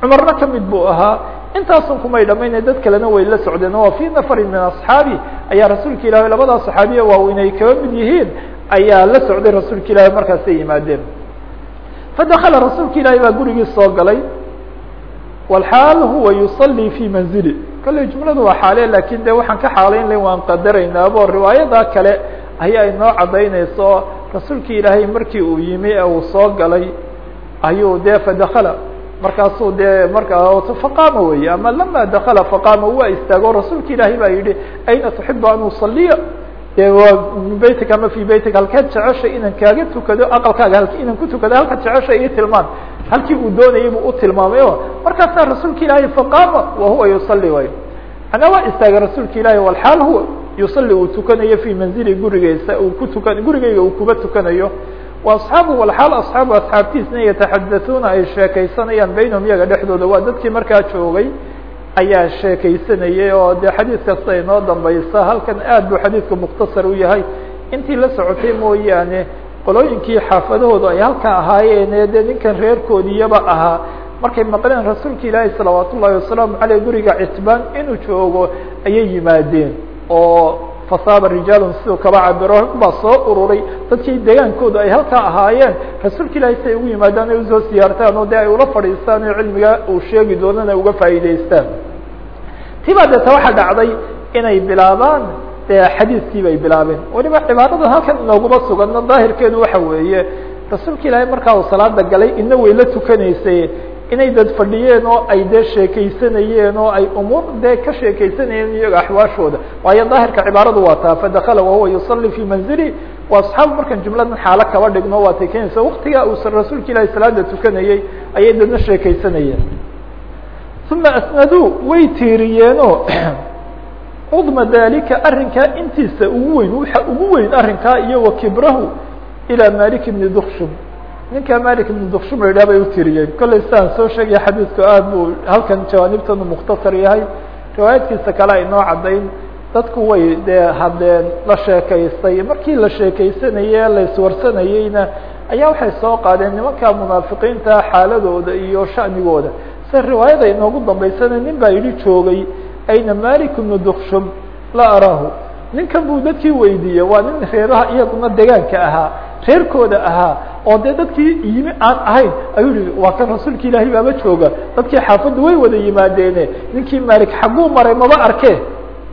Cumarna ka mid buu ahaa. Intaasun kumay dhamaynay dad kalena way la socdeen. Oo fii nafarin min asxaabi. Ayaa rasuulka ilaahi labadaa saxaabiya waaw inay kaba mid yihiin ayaa la socday rasuulka ilaahi markaasay yimaadeen. Fadakala rasuulka ilaahi baa gurigii soo galay. Walxaal huwa yusalii fii manzili. Kale jumladu waa xaale laakiin de waxaan ka xaalayn waan qadaraynaabo riwaayadaa kale ayaa inoo cadaynayso rasuulki ilaahay markii uu yimi ee uu soo galay ayuu de fadakla markaasuu de markaa faqaama wey ama lama dakla faqaama waa istaago. Rasuulka ilaahay baa yihi ayna tuxibu an usaliya de waa min beytika ama fi beytika halkeed jeceshay inaan kaaga tukado aqalkaaga inaan ku tukado halka jeceshay ii tilmaan. Halkii uu doonayay buu u tilmaamay. O markaasaa rasuulka ilaahay faqaama wa huwa yusali way manaa waa istaagay rasuulka ilaahay walxaal huwa yusali uu tukanayo fi manzili gurigiisa uu ku tukan gurigeyga uu kuba tukanayo. Wa asxaabu walxaal asxaabu asxaabtiisna yataxadatuuna ay sheekaysanayaan baynahum iyaga dhexdooda. Waa dadkii markaa joogay ayaa sheekaysanayay oo de xadiid kasta inoo dambaysa. Halkan aad buu xadiidku mukhtasar u yahay. Intii la socotay mooyaane qolooyinkii xaafadahoodu ay halkaa ahaayeene dee ninkan reerkoodiyaba ahaa. Markay maqleen rasuulka ilaahi salawaat ullahi wasalaamu aleyh guriga citbaan inuu joogo ayay yimaadeen oo fasaaba rijaalun siduu kaba cabiro baa soo ururay. Dadkii degaankoodu ay halkaa ahaayeen rasuulka ilahi si ay ugu yimaadaan ay u soo siyaartaan oo de ay ula fadhiistaan oo cilmiga uu sheegi doonana uga faa'iideystaan tibaa deeta waxaa dhacday inay bilaabaan de xadiiskii bay bilaabeen. Weliba cibaarada halkan inooguma suganno daahirkeedu waxa weeye rasuulka ilaahay markaa uu salaada galay ina way la tukanaysay inay dad fadhiyeen oo ay dee sheekaysanayeen oo ay umuur dee ka sheekaysanayeen iyaga axwaashooda. Waayo daahirka cibaaradu waa taa fadakala wahuwa yusalli fi manzili asxaabu markaan jumladan xaalo kaba dhigno waa tay keenaysa waktigaa uu rasuulka ilaahay salaada tukanayey ayay dadna sheekaysanayeen. Uma asnaduu way tiiriyeenoo cudma dalika arrinkaa intiisa ugu weyn waxa ugu weyn arrinkaa iyo wa kibrahu ilaa malik ibni dukshum ninka malik ibn dukshum la yidhah bay utiriyeen kollay sidaan soo sheegaya xadiidku aad buu halkan jawaanibtanu mukhtasar yahay. Riwaayadkiisa kale ay noo caddayn. Dadku way dee hadleen la sheekaystay. Markii la sheekaysanaye la iswarsanayeyna ayaa waxay soo qaadeen nimanka munaafiqiinta xaaladooda iyo sha'nigooda. Sida riwaayada inoogu dambaysana nin baa yidhi joogay ayna malik ibnu dukshum la araahu. Ninkan buu dadkii weydiiyey. Waa nin reeraha iyaguna degaanka ahaa reerkooda ahaa oo dee dadkii yimi aan ahayn ayuu yihi waa kan rasuulka ilaahay baaba jooga. Dadkii xaafadda way wada yimaadeene ninkii malik xagguu maray maba arke.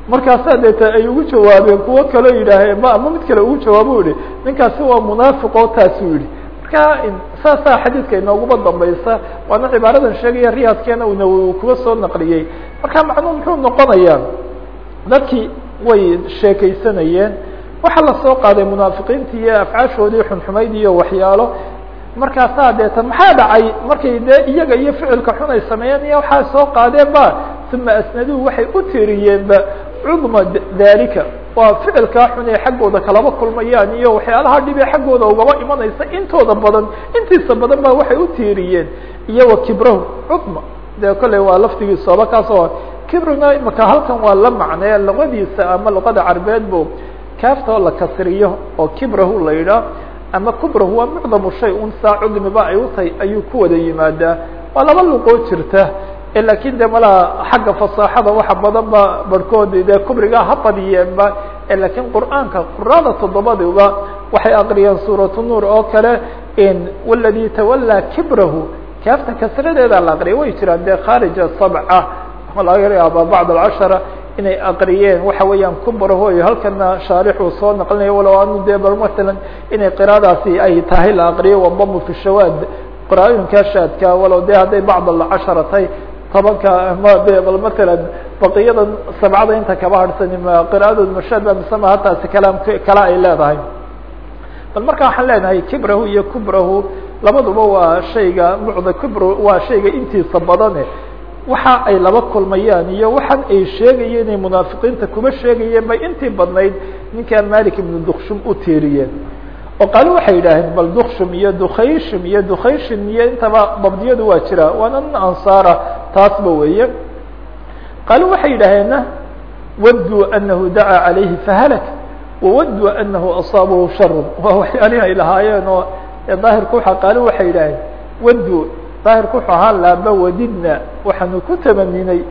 Markaasaa deeta ay ugu jawaabeen kuwo kaloo yidhaaheen ma ama mid kale ugu jawaabo yihi ninkaasi waa munaafiqoo taasuu yihi marka saasaa xadiidka inooguma dambaysa. Waana cibaaradan sheegaya riyaadkeena una kuwa soo naqliyey. Marka macnuu muxuu noqonayaa dadkii way sheekaysanayeen waxaa la soo qaaday munaafiqiintii iyo afcaashoodii xunxumayd iyo waxyaalo. Markaasaa deeta maxaa dhacay? Markay iyaga iyo ficilka xun ay sameeyeen iyo waxaa soo qaadeen ba. Uma asnaduu waxay u tiriyeenba cudma dalika waa ficilkaa xun ee xaggooda kalaba kulmayaan iyo waxyaalaha dhib ee xaggooda ugaba imanaysa intooda badan intiisa badan ba waxay u tiiriyeen. Iyo kibrahu cudma dee kolley waa laftigiisooba kaasoo kibruna imaka halkan waa la macnee luqadiisa ama luqada carbeed bu kaaftoo la kasriyo oo kibrahu la yidhaah ama kubrahu waa mucdamu shay un saa cudmiba ay utahay ayuu ku wada yimaadaa. Waa laba luqoo jirta laakiin de malaha xagga fasaaxada waxa badan ba barhkood dee kubrigaa ha badiyeenba laakiin qur'aanka qurada toddobadiba waxay akriyeen suuratunuur oo kale waladii tawallaa kibrahu kaafta kasradeedaa la akriya way jiraan dee khaarij sabca laga yaaba bacd alcashara inay aqriyeen. Waxa weeyaan kubraho iyo halkana shaarixuu soo naqlinaya walow anu dee bal matalan inay qiraadaasi ay tahay la aqriyo wadamu fi shawaad. Qiraaooyinkaa shaadka walow de hadday bacd alcashara tahay tobanka bal matalan baqiyada sabcada inta kaba harhsani ma qiraadood mashaad ba misama hataasi kalaam kala ay leedahay. Bal marka waxaan leenahay kibrahu iyo kubrahu labaduba waa shayga mucda kubr waa shayga intiisa badane waxa ay laba kulmayaan iyo waxaan ay sheegayeen inay munaafiqiinta kuma sheegayeen bay intii badnayd ninkaa malik ibnu dukshum u tiiriyeen oo qaali waxay yidhaaheen bal dukshum iyo dukhayshim iyo dukhayshin iyo intaba dabdiyadu waa jira waana nin ansaara taasba weeye. Qaali waxay yidhaaheenna wadduu anahu dacaa calayhi fahalak wawadduu anahu asaabahu sharun waa waxyaalihi ay lahaayeen oo daahirku waa qaali waxay yidhaaheen wadduu daahirku wuxuu ahaa laaba wadidna waxaanu ku tamaninay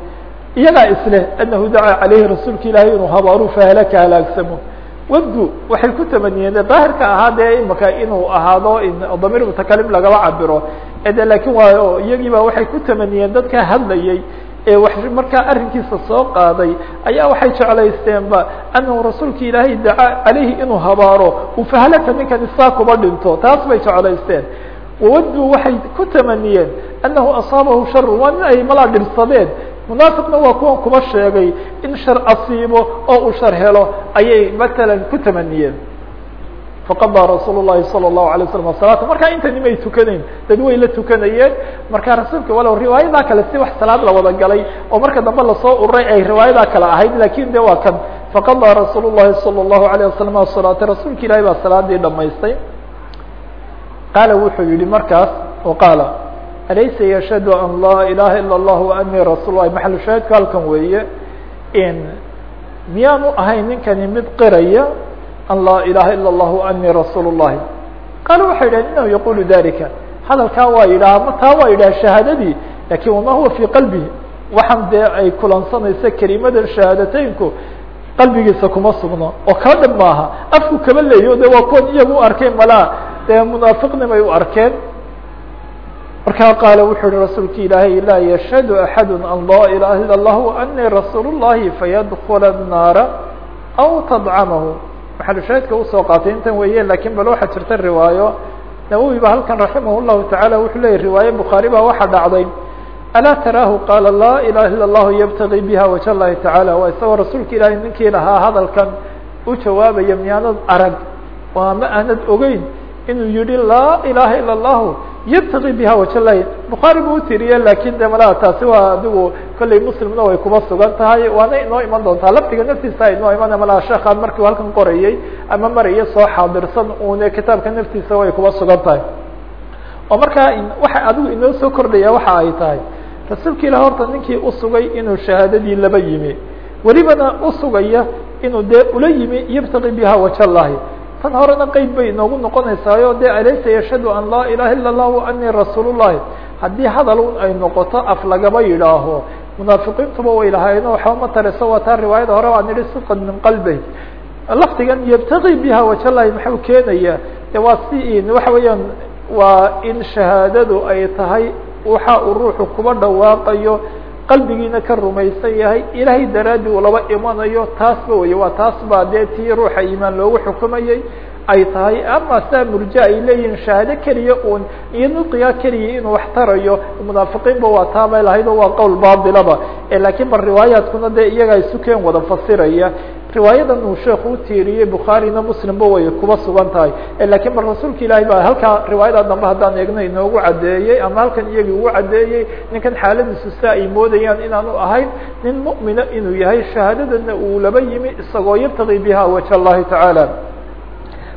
iyagaa isleh anahu dacaa calayhi rasuulka ilaahay inuu habaaru fahalaka halaagsamo. Wadu waxay ku tamaniyeen daahirka ahaa dee imaka inuu ahaado damiir mutakalim lagaba cabiro de laakiin waa iyagii ba waxay ku tamaniyeen dadka hadlayay ee wax markaa arrinkiisa soo qaaday ayaa waxay jeclaysteenba anahu rasuulka ilaahay dacaa caleyhi inuu habaaro uu fahalaka ninkan isaa dhinto. Taas bay jeclaysteen wawaduu waxay ku tamaniyeen anahu asaabahu sharu waa nin ay malaa dhibsadeen munaafiqna waa kuwan kuba sheegay in shar asiibo oo uu shar helo ayay matalan ku tamaniyeen faqadaa rasuul الlahi salى الlahu alay waslam salaata markaa intani may tukanayn dad way la tukanayeen markaa rasuulka walow riwaayadaa kale si wax salaad la wada galay oo marka dambe lasoo ururay ay riwaayadaa kale ahayd lakin de waa kan faqadaa rasuul الlahi salى الlahu alيه wasalam asalaata rasuulka ilahi baa salaadii dhamaystay qaala wuxuu yihi markaas o qaala alaysa yashhadu an laa ilaha ilا الlah وanii rasuul lahi maxalu shaahidku halkan weeye in miyaanu ahayn ninkani mid qiraya an laa ilaha ilا الlah وanii rasuul الlahi qaala waxay yidhaheen inahu yaqulu dalika hadalkaa waa yidhaha ma taa waa yidhaha shahaadadii lakin wama huwa fii qalbihi waxaan dee ay kulansanaysa kelimada shahaadateynku qalbigiisa kuma sugno oo kala dhib maaha afku kaba leeyo de waa kuwan iyagu u arkeen malaa dee munaafiqnimay u arkeen markaa qaala wuxuu yihi rasuulki ilaahay laa yashhadu axadu an laa ilaha ilا الlah وanii rasuul الlahi fayadkula الnaara aw tadcamahu maxalu shaahidka usoo qaatay intan weeye lakin bal waxaa jirta riwaayo nawowi ba halkan raximah الlahu taعala wuxuu leeyay riwaaye bukhaari baa waxaa dhacday alaa taraahu qaala laa ilaha ilا الlah ybtagi biha wajh اllahi taعala waa isagoo rasuulka ilaahay ninkii lahaa hadalkan u jawaabaya miyaanad arag waa ma aanad ogeyn inuu yihi laa ilaha ilا الlah ybtagi biha wajh lahi bukhaari buu utiriye lakin de malaa taasi waa adigu kolley muslimna way kuba sugan tahay waana inoo iman doontaa lafdiga naftiisa inoo iman malaa sheekaan markii halkan qorayey ama maraya soo xaadirsan une kitaabka naftiisa way kuba sugan tahay oo markaa waxa adigu inoo soo kordhaya waxa ay tahay rasuulka ilah horta ninkii usugay inuu shahaadadii laba yimi welibana usugaya inuu dee ula yimi ybtagi biha wajh lahi tan horena qeyb bay inoogu noqonaysaayo. Dee alaysa yashhadu an laa ilaha ila lah anii rasuulullahi. Haddii hadal un ay noqoto af lagaba yidhaaho. Munaafiqiintuba way lahaayeno waxba ma taliso waa taa riwaayada hore aan idhi sidqan min qalbey lafdigan yabtaqi biha wajalahi maxuu keenaya. De waa si waxa weeyaan waa in shahaadadu ay tahay waxa uu ruuxu kuba dhawaaqayo qalbigiina ka rumaysan yahay ilaahay daraaddi uu laba imanayo taasba wey waa taas baa dee tii ruuxa iimaan loogu xukumayey ay tahay ama saa murja ay leeyihiin shahaado keliya un iyo nudqigaa keliya inuu wax tarayo munaafiqiinba waa taabay lahayd oo waa qowl baatilaba lakiin bal riwaayaadkuna dee iyagaa isukeen wada fasiraya riwaayadan uu sheekhu utiiriyey bukhaarina muslimba way kuba sugan tahay lakiin bal rasuulka ilaahay baa halkaa riwaayada dambe haddaan eegno inoogu caddeeyey ama halkan iyagii ugu caddeeyey ninkan xaaladiisu sia ay moodayaan inaanu ahayn nin mu'mina inuu yahay shahaadadana uu laba yimi isagoo yabtagi biha wajh اllahi tacaala.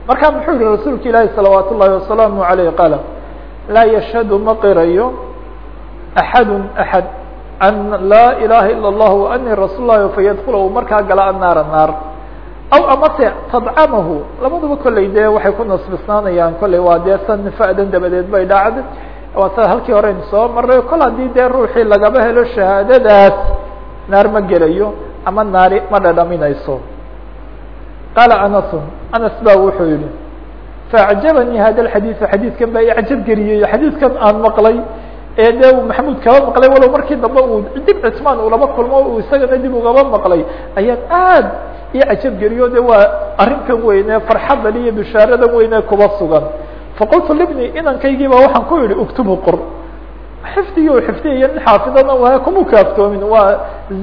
Marka muxuu yihi rasuulka ilaahi salawaat ullahi wasalaamu aleyh qaala laa yashhadu ma qirayo axadu axad an laa ilaha ilا الlah وanii rasuul lahi fayadkula uu markaa gala annaara naar aw amase tadcamahu labaduba kolley dee waxay ku nasbisnaanayaan kolley waa dee san fa'dan dabadeed bay dhacda waa sa halkii horeynu soo maray kol haddii dee ruuxii lagaba helo shahaadadaas naar ma gelayo ama naari ma dhadhaminayso qaala anasun anas ba wuxuu yihi faacjabanii hada xadiiثu xadiidkan baa icjab geliyey xadiidkan aan maqlay ee de maxamud kaba maqlay walow markii dambe uu dib cismaan uu laba kulmo uu isagana dib ugaba maqlay ayaan aad ii cajab geliyo de waa arrinkan weyne farxadan iyo bishaaradan weyne kuba sugan. Faqultu libni inankaygi ba waxaan ku yihi uktubu qor xifdigii u xifdiyaya nin xaafidana waa kuma kaaftoomin waa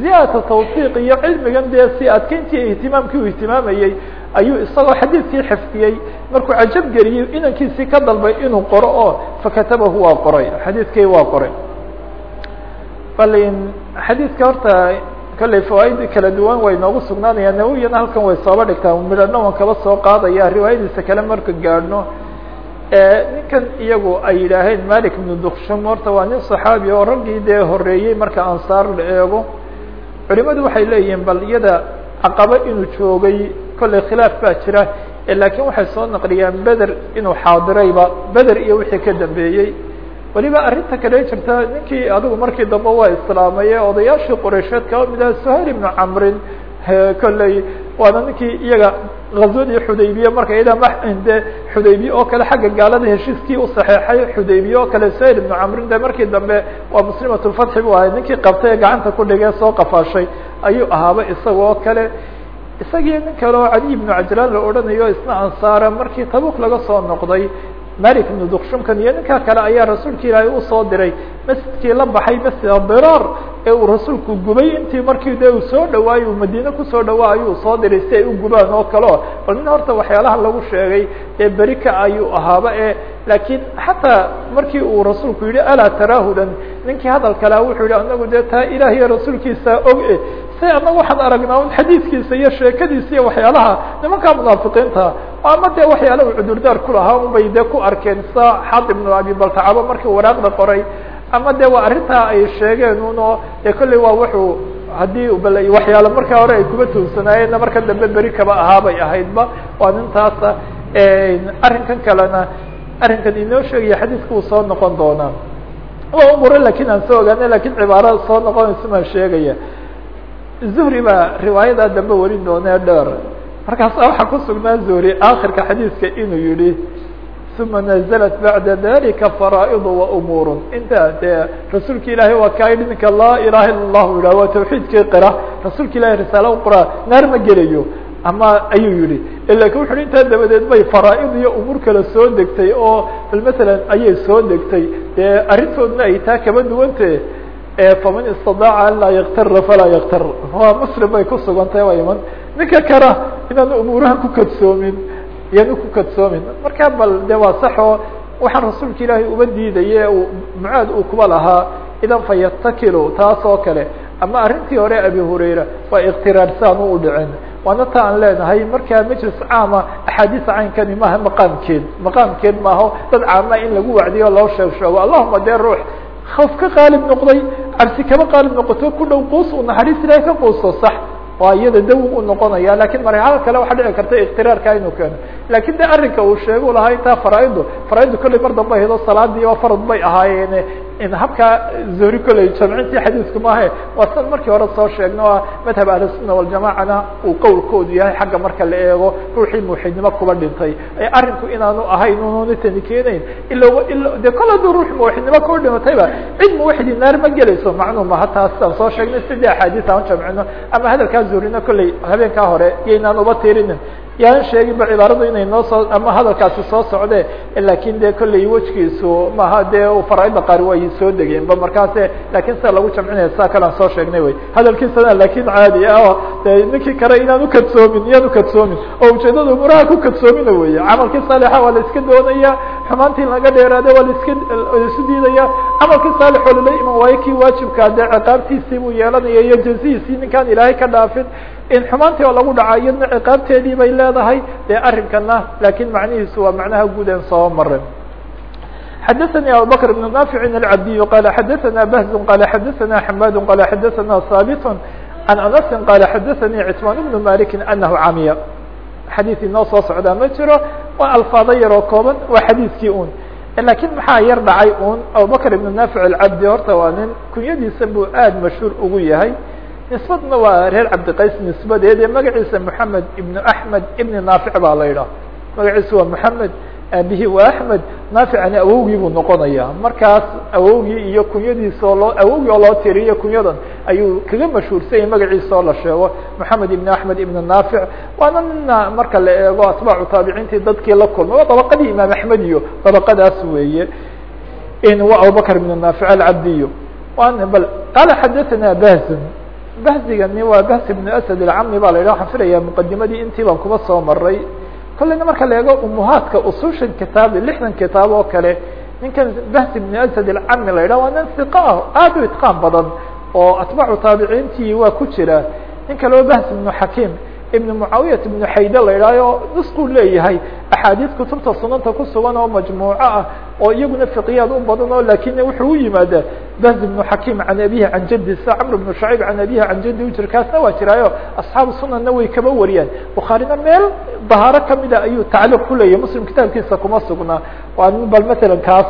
ziyaada tawfiiq iyo cilmigan dee si adkeyntii ihtimaamkii uu ihtimaamayey ayuu isagoo xadiidkii xifdiyey. Markuu cajab geliyey inankiisii ka dalbay inuu qoro oo fakatabahu waa qoray xadiidkii waa qoray. Balin xadiidka horta kolley fawaaid kala duwan way noogu sugnaanayaan nawiyana halkan way sooba dhigtaa midhana waan kaba soo qaadaya riwaayadiisa kale marka gaadhno ninkan iyagu ay yidhaaheen malik ibnu dukshum horta waa nin صaxaabi oo raggii dee horeeyey marka ansaar la eego. Culimadu waxay leeyihiin bal iyada caqabo inuu joogay kolley khilaaf baa jira lakiin waxay soo naqliyaan beder inuu xaadirayba beder iyo wixii ka dambeeyey. Weliba arrinta kale jirta ninkii adigu markii dambe waa islaamaye odayaashii qoreysheed kaba mid aha suhayl ibnu camrin kolley waana ninkii iyaga gazwadii xudaybiye marka iyada de xudaybiye oo kale xagga gaalada heshiiskii u saxeexay xudaybiye oo kale sayr ibnu camrin de markii dambe waa muslimatulfatxi bu ahay ninkii qabtay ee gacanta ku dhigee soo qafaashay ayuu ahaaba isaga oo kale. Isagii nin kale oo cali ibnu cajlaan la odhanayo isna ansaara markii tabuk laga soo noqday malik ibnu dukshumkan iyo ninkaa kale ayaa rasuulka ilaahay u soo diray. Masjidkii la baxay masjid abiraar ee uu rasuulku gubay. Intii markii de uu soo dhawaayo uu madiine ku soo dhawaa ayuu soo diray si ay u gubaan oo kaleo bal nin horta waxyaalaha lagu sheegay ee berika ayuu ahaaba e laakiin xataa markii uu rasuulku yihi alaa taraahudan? Ninkii hadal kalea wuxuu yihi anagu dee taa rasuulkiisa og e say anagu waxaan aragnaa un xadiidkiisa iyo sheekadiisa iyo waxyaalaha nimankaa munaafiqiinta ama dee waxyaala uu cudurdaar kulahaa un bay dee ku arkeen sa xaad ibnu abi baltacabo markii waraaqda qoray? Ama de waa arrintaa ay sheegeen uno dee kolley waa wuxuu haddii bal waxyaalo markaa hore ay kuba tuunsanaayeenna marka dambe beri kaba ahaabay ahaydba waa nintaasa arrinkan kalena arrinkan inoo sheegaya xadiiska uu soo noqon doonaa waa umure lakin aan soo ogaana lakin cibaarada soo noqonaysa maan sheegaya zuhri baa riwaayadaa dambe warin doonee dheer markaasa waxaa ku sugnaa zuhri akhirka xadiiska inuu yihi uma naزlat baعda dalika faraaئd وamuur inta dee rasuulka ilaahay waa kaa yidhi ninka laa ilaha ila الlahu yidhah waa tawxiidkii qira rasuulka ilahay risaala qora naar ma gelayo ama ayuu yihi laakiin wuxu intaa dabadeed bay faraaid iyo umuur kale soo degtay oo bal masalan ayay soo degtay. Dee arrintoodna ay taa kaba duwante faman istadaaca an laa yaktara falaa yaktar waa muslim bay ku sugantahay waa iman. Ninka kara inaan umuuraha ku kadsoomin yaanu ku kadsoomin. Marka bal de waa saxoo waxaan rasuulka ilaahay uba diidaye mucaad uu kuba lahaa idan fa yatakilu taas oo kale. Ama arrintii hore abi hurayra waa iktiraarsaanu u dhicin waana ta aan leenahay markaa majlis caama axaadiisa caynkani maaha maqaamkeed. Maqaamkeed maaho dad caama in lagu wacdiyo loo sheeg sheego allahuma dee ruux khawf ka qaalib noqday cabsi kaba qaalib noqoto ku dhow quus uu naxariis ilahay ka quusto sax. Waa iyada dawi u noqonaya laakiin marxalo kale waxaa dhici karta iktiraarka inuu keeno laakiin de arrinka uu sheegu lahaa intaa faraaiddu faraaiddu kolley mar damba hedo salaadii oo farad bay ahaayeen in habkaa zuhri kolley jamcintii xadiisku maahe waa san markii hore soo sheegno madhab ahlusunna waljamacana uu qowlkoodu yahay xagga marka la eego ruuxii muwaxidnimo kuba dhintay arrinku inaanu ahayn tani keenayn ila de ruux muwaxidnimo kuba dhimatayba cid muwaxidi naar ma gelayso macnuu maha taas aan soo sheegnay sidii axaadiis aan jamcino ama hadalkaa zuhrina kolley habeenkaa hore yaynaan uba tirinin yaan sheeginba cibaaradu inay noo soo ama hadalkaasi soo socde laakiin de kolley wejkiisu maha dee faraaida qaar way soo degeenba markaase laakiin sida lagu jamcinaya saa kalean soo sheegnay wey hadalkiisana laakiin caadi ah de ninkii kale inaan ukadsoomin iyaan ukadsoomin oo ujeedada umuraha ku kadsoomina weeye camalkii saalixa waa la iska doonaya xumaantii laga dheeraade waa laska isu diidaya. Camalkii saalixoo lala iman kii waajibkaa dee ciqaabtiisii buu yeelanaya iyo jazihiisii ninkaan ilaahay ka dhaafin in xumaantii oo lagu dhaca iyadna ciqaabteedii bay leedahay dee arrinkana lakin macnihiisu waa macnaha guud en soo marin xadaثnي abubكر بن نافع العبدي qال xadaثna بهز qال xadaثna حmاd qال xadaثna ثابت عن أنس qال xadaثnي cثمان بن مالك أنه camiya xadيث inoo soo socdaa ma jiro waa alfaado yaroo kooban waa xadiiskii un lakin maxaa yar dhacay un abubكر بن نافع العبدي horta waa nin kunyadiisa buu aad mashهوur ugu yahay nisbadna waa reer cabdiqays nisbadeed ee magaciisa moxamed ibnu axmed ibni naafic baa la yidhaah. Magaciisa waa moxamed aabihi waa axmed naaficani awowgii buu noqonaya markaas awowgii iyo kunyadiisa oo loo awowgii oo loo tiriyo kunyadan ayuu kaga mashhuursanyay magaciisa oo la sheego. Moxamed ibn axmed ibn naafic waana nina marka la eego atbaacu taabiciintii dadkii la kulmay. Waa dabaqadii imaam axmed iyo dabaqadaas weeye. Waa abubakr ibn naafic alcabdiyo bal qaala xadathana bahzun bahzigani waa bahs ibn asad alcami ba la yidhah waxaan filaya muqadimadii intii baan kuba soo maray kolleyna marka la eego umuhaadka usushan kitaab lixdan kitaab oo kale ninkan bahs ibn asad alcami la yidhah waa nin hiqa ah aad u itqaan badan oo atbaacu taabiciintii waa ku jira. Nin kale oo bahs ibnu xakiim ibn mucaawiyat ibnu xayde la yidhahyo nusquu leeyahay. Axaadiis kutubta sunanta ku sugan oo majmuuco ah oo iyaguna fiqiyaad u badan oo laakiin wuxuu u yimaadaa bahz ibnu xakiim can abihi can jaddi sa camr ibnu shacayb can abihi jaddi u kaasna waa jiraayo. Asxaabu sunanna way kaba wariyaan. Bukhaarina meel dahaaro kamida ayuu tacliiq ku leeyahy muslim kitaabkiisa kuma sugnaa bal matalan kaas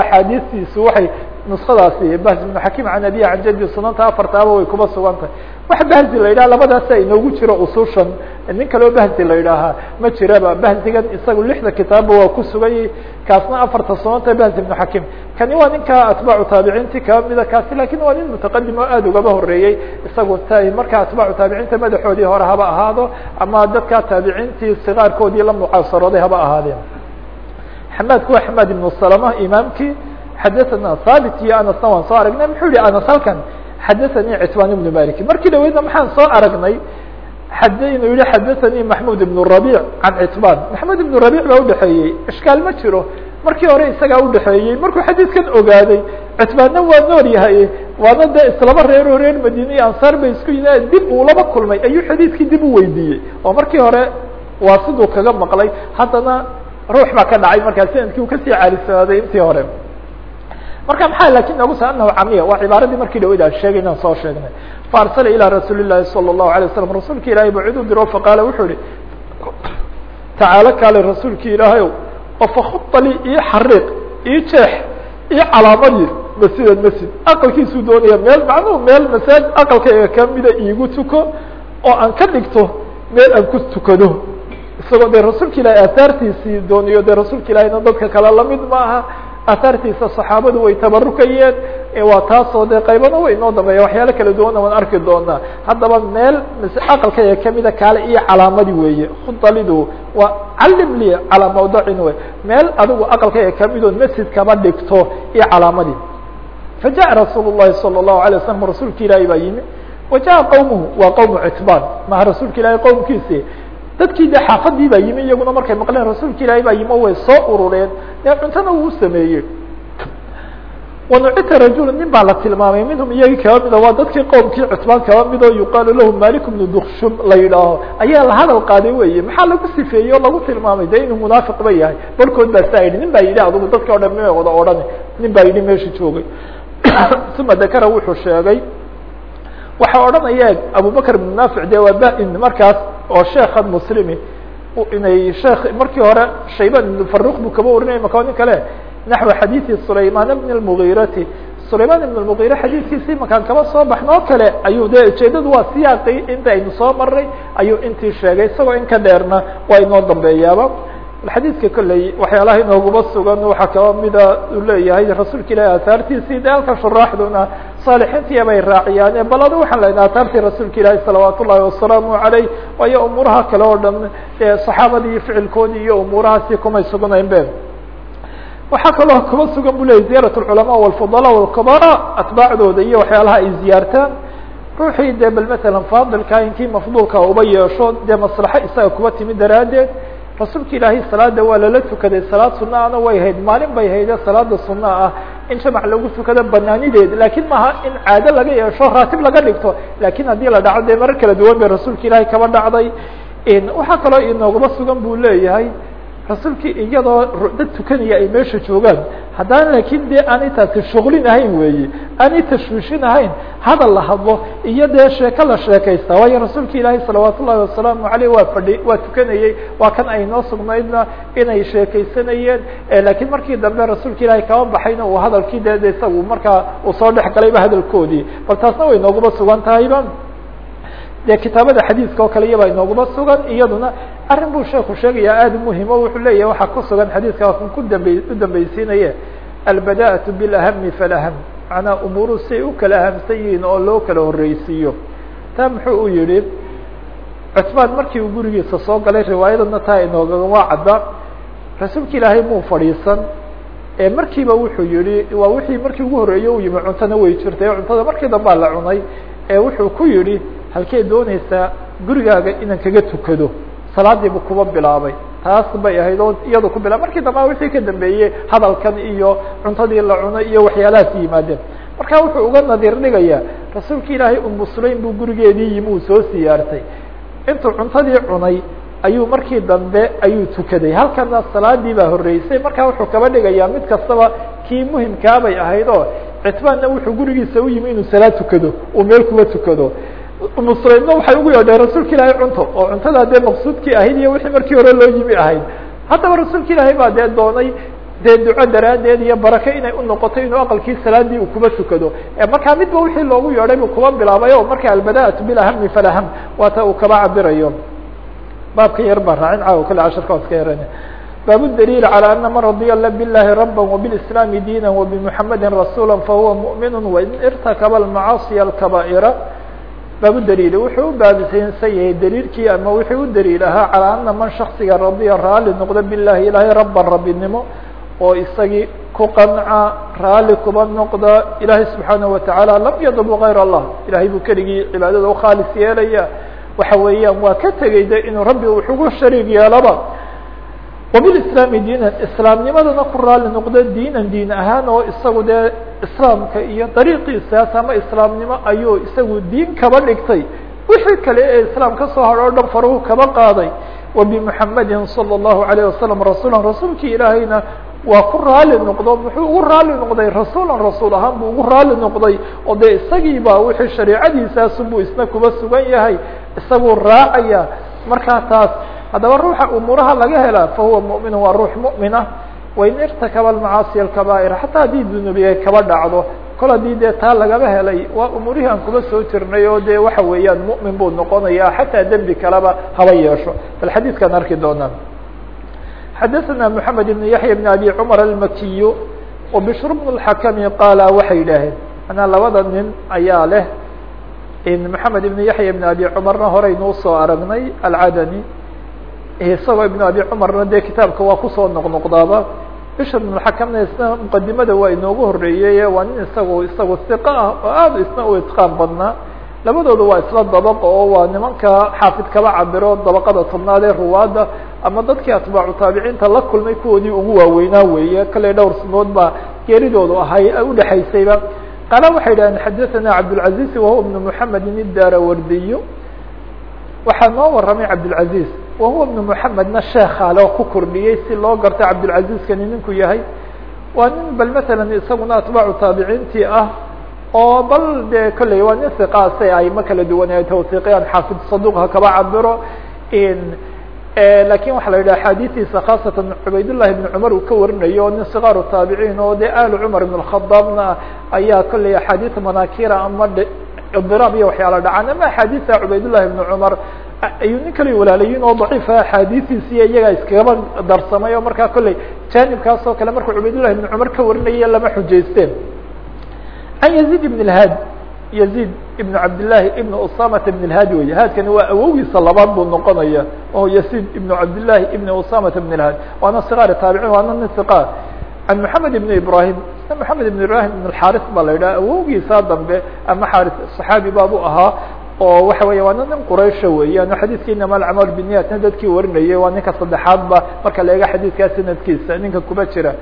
axaadiistiisu waxay nuskadaasi bahz ibnu xakiim can abihi can jaddi sunanta afartaaba way kuma sugan tahay. Wax bahzi la yidhaha labadaasa inoogu jiro usushan nin kaleo bahzi la yidhaahaa ma jiraba bahzigan isagu lixda kitaabba waa ku sugayay kaasna afarta soonta bahzi ibnu xakim kani waa ninka atbaacu taabiciinti mida kaasi laakiin waa nin mutaqadim oo aada ugaba horeeyey isagu t marka atbaacu taabiciinta madaxoodii hore haba ahaado ama dadka taabiciintii sikaarkoodii la mucaasarooday haba ahaadeen. Xamaadku waa xamaad ibnu salama imaamkii xadaثana haabit iyo anasna waan soo aragnay muxuu yihi anas halkan xadaثanii citbaan ibnu malik markii dhaweydna maxaan soo aragnay xad inuu yihi xadaثanii maxmud ibn rabic can citbaan maxmud ibn rabic baa udhexeeyey ishkaal ma jiro markii hore isagaa udhexeeyey markuu xadiidkan ogaaday citbaanna waa nool yahay waana dee islaba reero reer madine iyo ansaar bay isku yimaadeen dib uu laba kulmay ayuu xadiidkii dib u weydiiyey oo markii hore waa siduu kaga maqlay haddana ruux baa ka dhacay markaa sanadkii uu kasii caalisaaday intii hore marka maxaa lakin noogu sa anahu camiya waa cibaaradii markii dhaweyd aan sheegay inaan soo sheegnay faarsala ilaa rasuuli llahi salى الlahu alay waslam rasuulka ilahay ba cid u diro faqaala wuxuu ihi tacaalo kaale rasuulki ilaahay oo fakuda li io xariiq io jeex io calaamadii masjidan masjid aqalkiisuu doonaya meel macnuhu meel masaajid aqalkayga kamida iigu tuko oo aan ka dhigto meel aan ku tukado isagoo dee rasuulka ilahi aahaartiisii dooniyo dee rasuulka ilahina dadka kale lamid ma aha aahaartiisa saxaabadu way tabarukayeen waa taasoo dee qaybana way inoo dambeeya waxyaalo kala duwana waan arki doonaa haddaba meel aqalkaya kamida kaale iyo calaamadi weeye khudalidu waa calim li calaa mawdacin wey meel adigu aqalkaya kamidood masjid kaba dhigto iyo calaamadii fajaءa rasuul الlahi salى الlahu alay waslam rasuulka ilaahi baa yimi wajaءa qowmuhu waa qowmu citbaan maha rasuulka ilahi qowmkiisi dadkii de yimi iyaguna markay maqleen rasuulka ilaahi baa yimi way soo urureen. Dee cuntana uu sameeyey. Wanucita rajula nin baa la tilmaamay minhum iyagii kaba mida waa dadkii qowmkii cutbaan kaba oo yuqaalu lahu malik bnu dukshum la yidhaaho. Ayaa la hadal qaaday weye maxaa lagu sifeeyey oo lagu tilmaamay? De inuu munaafiq yahay. Barkood baa saa yidhi nin baa yidhi adugu dadka o dhan ma wada odhan nin baa yidhi meesha joogay. Uma dakara wuxuu sheegay waxaa odhanaya abubakr ibn naafic de waa ba'in markaas oo sheekhan muslimi inay sheek markii hore shayban ibn buu kaba warinaya maka nin kale naxwi xadiidi sulaymaan ibn اmugiirati sulaymaan ibn اmugiire xadiidkiisii makaan kaba soo baxnoo kale ayuu de ujeedadu waa siyaaqay inta soo maray ayuu intii sheegay isagoo in ka dheerna waa inoo dambeeyaaba xadiidka kolley waxyaalaha inooguma sugan waxaa kaloo mida uu leeyahay rasuulka ilaahi aataartiisii de halkan shuraaxduna saalixiintiya bay raaciyaane bal adu waxaan lenaha aataartii rasuulka ilaahi salawaat ullaahi wasalaamu caleyh waayo umuuraha kale oo dhan e saxaabadii ficilkoodii iyo umuurahaasi kumay sugnayn be waxaa kaloo kuma sugan bu leyahy ziyaarat lculamaa walfudalaa walkubara atbaacdooda iyo waxyaalaha ay ziyaartaan. Ruuxii de bal matalan faadilka inkii mafduulka uba yeesho dee maslaxo isaga kuba timi daraaddeed rasuulka ilaahay salaada waa lala tukaday salaad suna ana way hayd maalin bay hayde salaada suna ah in jamac lagu tukado banaanideed laakiin maaha in caado laga yeesho raatib laga dhigto laakiin haddii la dhaco dee marar kala duwan bay rasuulka ilaahay kaba dhacday. Waxaa kaloo inoogaba sugan buu leeyahay rasuulkii iyadoo dad tukanaya ay meesha joogaan. Haddana laakiin de aanay taasi shuglin ahayn weeye aanay tashwiishin ahayn hadal la hadlo iyo dee sheeko la sheekaysta. Waayo rasuulka ilaahi salawaat ullahi wasalaamu aleyh waa fadhi waa tukanayey waa kan ay noo sugnaydna inay sheekaysanayeen. Lakin markii dambe rasuulka ilaahi kaba baxayna uu hadalkii de de isagu markaa uu soo dhex galayba hadalkoodii. Bal taasna way nooguma sugan tahayba de kitaabada xadiiska oo kale iyabaa inooguma sugan iyaduna arrin buu sheeku sheegaya aada muhiim o wuxuu leeyahay waxaa ku sugan xadiiska waa kan ku dambe u dambeysiinaye albada'atu bilahami falaham. Macnaa umuuru siay u kala ahamsan yihiin oo loo kala horreysiiyo taa muxuu u yihi cutmaan markii uu gurigiisa soo galay riwaayadana taa inoogama cadda. Rasuulka ilaahay muu fadhiisan. Ee markiiba wuxuu yihi waa wixii markii ugu horreeyey u yimi cuntona way jirtay cuntada markii dambaa la cunay. Ee wuxuu ku yihi halkee doonaysaa gurigaaga inaan kaga tukado salaadiibu kuba bilaabay. Taas bay ahayd oo iyadu ku bilab markii damba wixii ka dambeeyey hadalkan iyo cuntadii la cunay iyo waxyaalahaas yimaadeen. Marka wuxuu uga nadiir dhigayaa rasuulka ilaahay umu buu gurigeedii yimi uu soo siyaartay. Intuu cuntadii cunay ayuu markii dambe ayuu tukaday. Halkana salaadii baa horreysay. Markaa wuxuu kaba dhigayaa mid kastaba kii muhimkaabay ahayd oo citbaanna wuxuu gurigiisa u yimi inuu salaad tukado uu meel kuba tukado muslimna waxay ugu yeedheen rasuulka ilaahay cunto oo cuntada dee maqsuudkii ahayd iyo wixii markii hore loo yimi ahayd haddaba rasuulka ilaahay baa dee doonay dee duco daraaddeed iyo barake inay unoqoto inuu aqalkii salaadii uu kuba tukado markaa midba wixii loogu yeedhay buu kuba bilaabay o marka albada'atu bilahami falaham waata uu kaba cabirayo baabka yar baa raacin caawa kale casharka waa iska yarana bab الdليل على أن mن رضي باللhi ربا وبالإسلام دينا وبمحمد رسuلا فهuوa مؤمن وإن ارتكب المعاaصي الكبائر bab dliil wuxuu u baabisansan yahay dliilkii ama wuxuu u dliil ahaa calى أنa man شhaksiga radيa raali noqdo biالlahi ilahay raba rabinimo oo isagii ku qanca raali kuba noqda ilahay سubحaanaه وataعالى lam yadلب غayr الlah ilahay buu keligii cibaadada ukhaalis yeelaya waxa weeyaan waa ka tegey de inuu rabbi wuxugu shariig yeelaba وبالإسلام diinan iسlaamnimadana ku raali noqdo diinan diin ahaan oo isagu dee iسlaamka iyo dariiqiisaas ama iسlaamnimo ayuu isagu diin kaba dhigtay wixii kale ee iسlaam ka soo haro o dhan faruhu kaba qaaday وبمحamedi صلى الlaهu عليه وسلم رasuلا rasuulkii ilaahayna waa ku raali noqdo muxuu ugu raali noqday rasuula rasuul ahaan buu ugu raali noqday oo dee isagii ba wixii shareicadiisaasu buu isna kuba sugan yahay isaguu raacaya markaa taas haddaba ruuxa umuuraha laga helaa fahuwa muؤmin waa ruux muؤmina wain irtakaba macaasiya اkaba'ir xataa haddii dunubiye kaba dhacdo kol haddii dee taa lagaba helay waa umuurihii aan kuba soo jirnay oo dee waxa weeyaan muؤmin buu noqonaya xataa dembi kaleba haba yeesho bal xadiidkaan arki doonaa xadaثna mحamed بن yaحya بن abi cmar الmakiy وbشhr بن الحakmi qaala waxay yidhaaheen manaa labada nin ayaa leh mحamed بن yaحya بن abi cmarna horeynuu soo aragnay alcadani isagoo iبn abi cmarna dee kitaabka waa kusoo noqnoqdaaba bشhr بن الحakmna isna mqadimada waa inoogu horeeyey waa nin isagu isagu ثiqa ah oo aad isna u itqaan badnaa labadooda waa isla dabq oo waa nimanka xaafid kaba cabiro dabaqada tobnaad ee ruwaada ama dadkii atbaacu taabiciinta la kulmay kuwoodii ugu waaweynaa weeye kale dhowr sanood baa geeridoodu ahay udhexaysayba qaala waxay dhaheen xadaثana cabdالcaزiز wahuwa بn mحamedi الdarawardiy waxaa noo waramay cabdالcaزiز wahuwa بn mحamedna sheekhaale oo ku kordhiyey si loo garta cabdالcaزizkani ninku yahay waa nin bal mثala isaguna atbaacu taabiciintii ah oo bal de kolley waa nin iqaase ay ma kala duwanay tawsiiqiyaan xaafid saduq ha kaba cabiro lakin waxaa la yidhaha axaadiistiisa khaasatan cubaydullahi ibn cumar uu ka warinayo o nin sikaaru taabiciin oo de alu cumar ibn اkhadaabna ayaa kolley axaadiis manakira ama idiraab iyo waxyaala dhacaan ama axaadiista cubaydullahi ibn cumar ayuu nin kale walaalayiin oo daciifa axaadiistiisiiyo iyagaa iskagaba darsamay oo markaa kolley janibkaas oo kale markuu cubaydullahi ibn cumar ka warinaya lama xujaysteen can yazid ibn اlhaad yazid ibn cabdillahi ibn usamata ibn اlhaad wey haadkani waa awogiisa labaad buu noqonaya oo yazid ibn cabdillahi ibn usamata ibn اlhaad waana sikaar taabicin waana nin siqaar can moxamed ibn ibrahim moxamed ibn ibrahim ibn xaris baa la yidhaha awogiisa dambe ama xaris saxaabi baabu ahaa oo waxa weya waana nin quraysha weeyaan xadiidka inama alcamaal biniyatna dadkii warinayay waa ninka saddexaadba marka la eega xadiidkaa sanadkiisa ninka kuba jira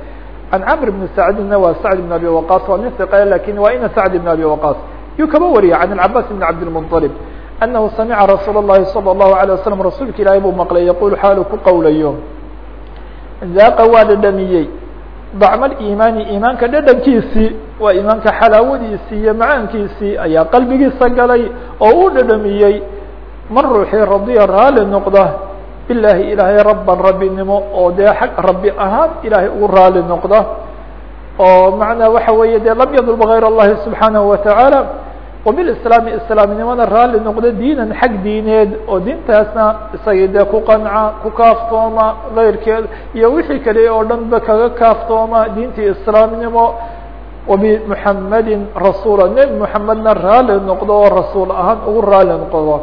عن cمر بن سعدna waa سعد بن أبي وقاص waa nin ثقe lakin waa ina سعد بن أبي وقاص yuu kaba wariyay عن العباس بن عبدالمطلب أنه سمعa رsuuل اللhi صلى الله عليه وسلم رasuulka ilahi buu mqلay يقول xaalu ku qowlayo ذاqa waa dhadhamiyey dacmaliimaani iimaanka dhedhankiisii waa iimaanka xalaawadiisii iyo macaankiisii ayaa qalbigiisa galay oo uu dhadhamiyey. Man ruuxii radiya raali noqda bilaahi ilaahay rabban rabbinimo oo dee xag rabbi ahaan ilaahay ugu raali noqda. Oo macnaa waxa weeye dee lam yadlub gayr اllahi subxaanaه wa tacaala wa bilislaami islaamnimada raalli noqda diinan xag diineed oo diintaasna isaga dee ku qanca ku kaaftooma keyrkeed iyo wixii kale oo dhan ba kaga kaaftooma diintii islaamnimo. Wabimuxamedin rasuula nebi moxamedna raalli noqdo oo rasuul ahaan ugu raalli noqdo.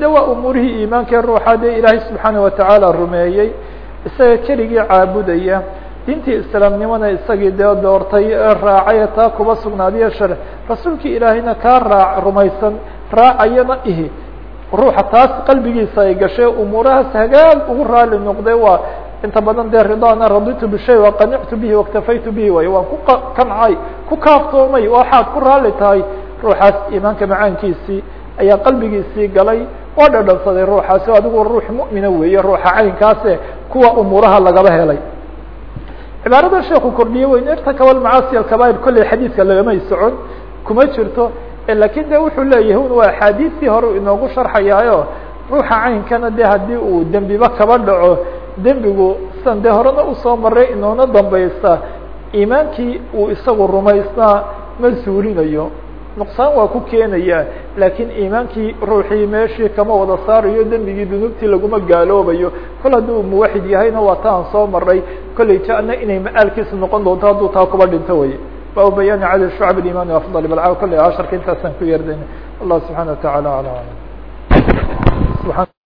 De waa umuurihii iimaanka ruuxa dee ilaahay subxaana watacaala rumeeyey isaga keligii caabudaya diintii islaamnimona isagii dee doortay ee raacay taa kuba sugnaadiyo shar rasuulkii ilaahayna kaa raac rumaysan raacayana ihi. Ruuxa taas qalbigiisa ay gashay umuurahaas hagaag ugu raali noqday waa inta badan dee ridana raditu bishay waqanictu bihi waاktafaytu bihi way waan ku kancay ku kaaftoomay waxaad ku raali tahay. Ruuxaas iimaanka macaankiisii ayaa qalbigiisii galay waa dhadhansaday ruuxaasi adigu ruux mu'mina weeye ruuxa caynkaase kuwa umuuraha lagaba helay cibaarada sheeku kordhiye weyn irtakaba macaasi alkabair kolley xadiidka lagamay socon kuma jirto laakiin de wuxuu leeyahay un waa axaadiistii hore inoogu sharxayaayo ruuxa caynkana de haddii uu dembiba kaba dhaco dembigu san dee horena u soo maray inoona dambaysa iimaankii uu isagu rumaysnaa ma suulinayo nuqsaan waa ku keenaya laakiin iimaankii ruuxii meeshii kama wada saarayo dembigii dunuubtii laguma gaaloobayo. Kol hadduu muwaxid yahayna waa ta aan soo maray kollay jana inay ma-aalkiisu noqon doonto hadduu taa kuba dhinto wey baabu bayaani cadad shucab iman afdal balca kolley casharka intaasaan ku yeerdayna allah subxana wa taعala alى alam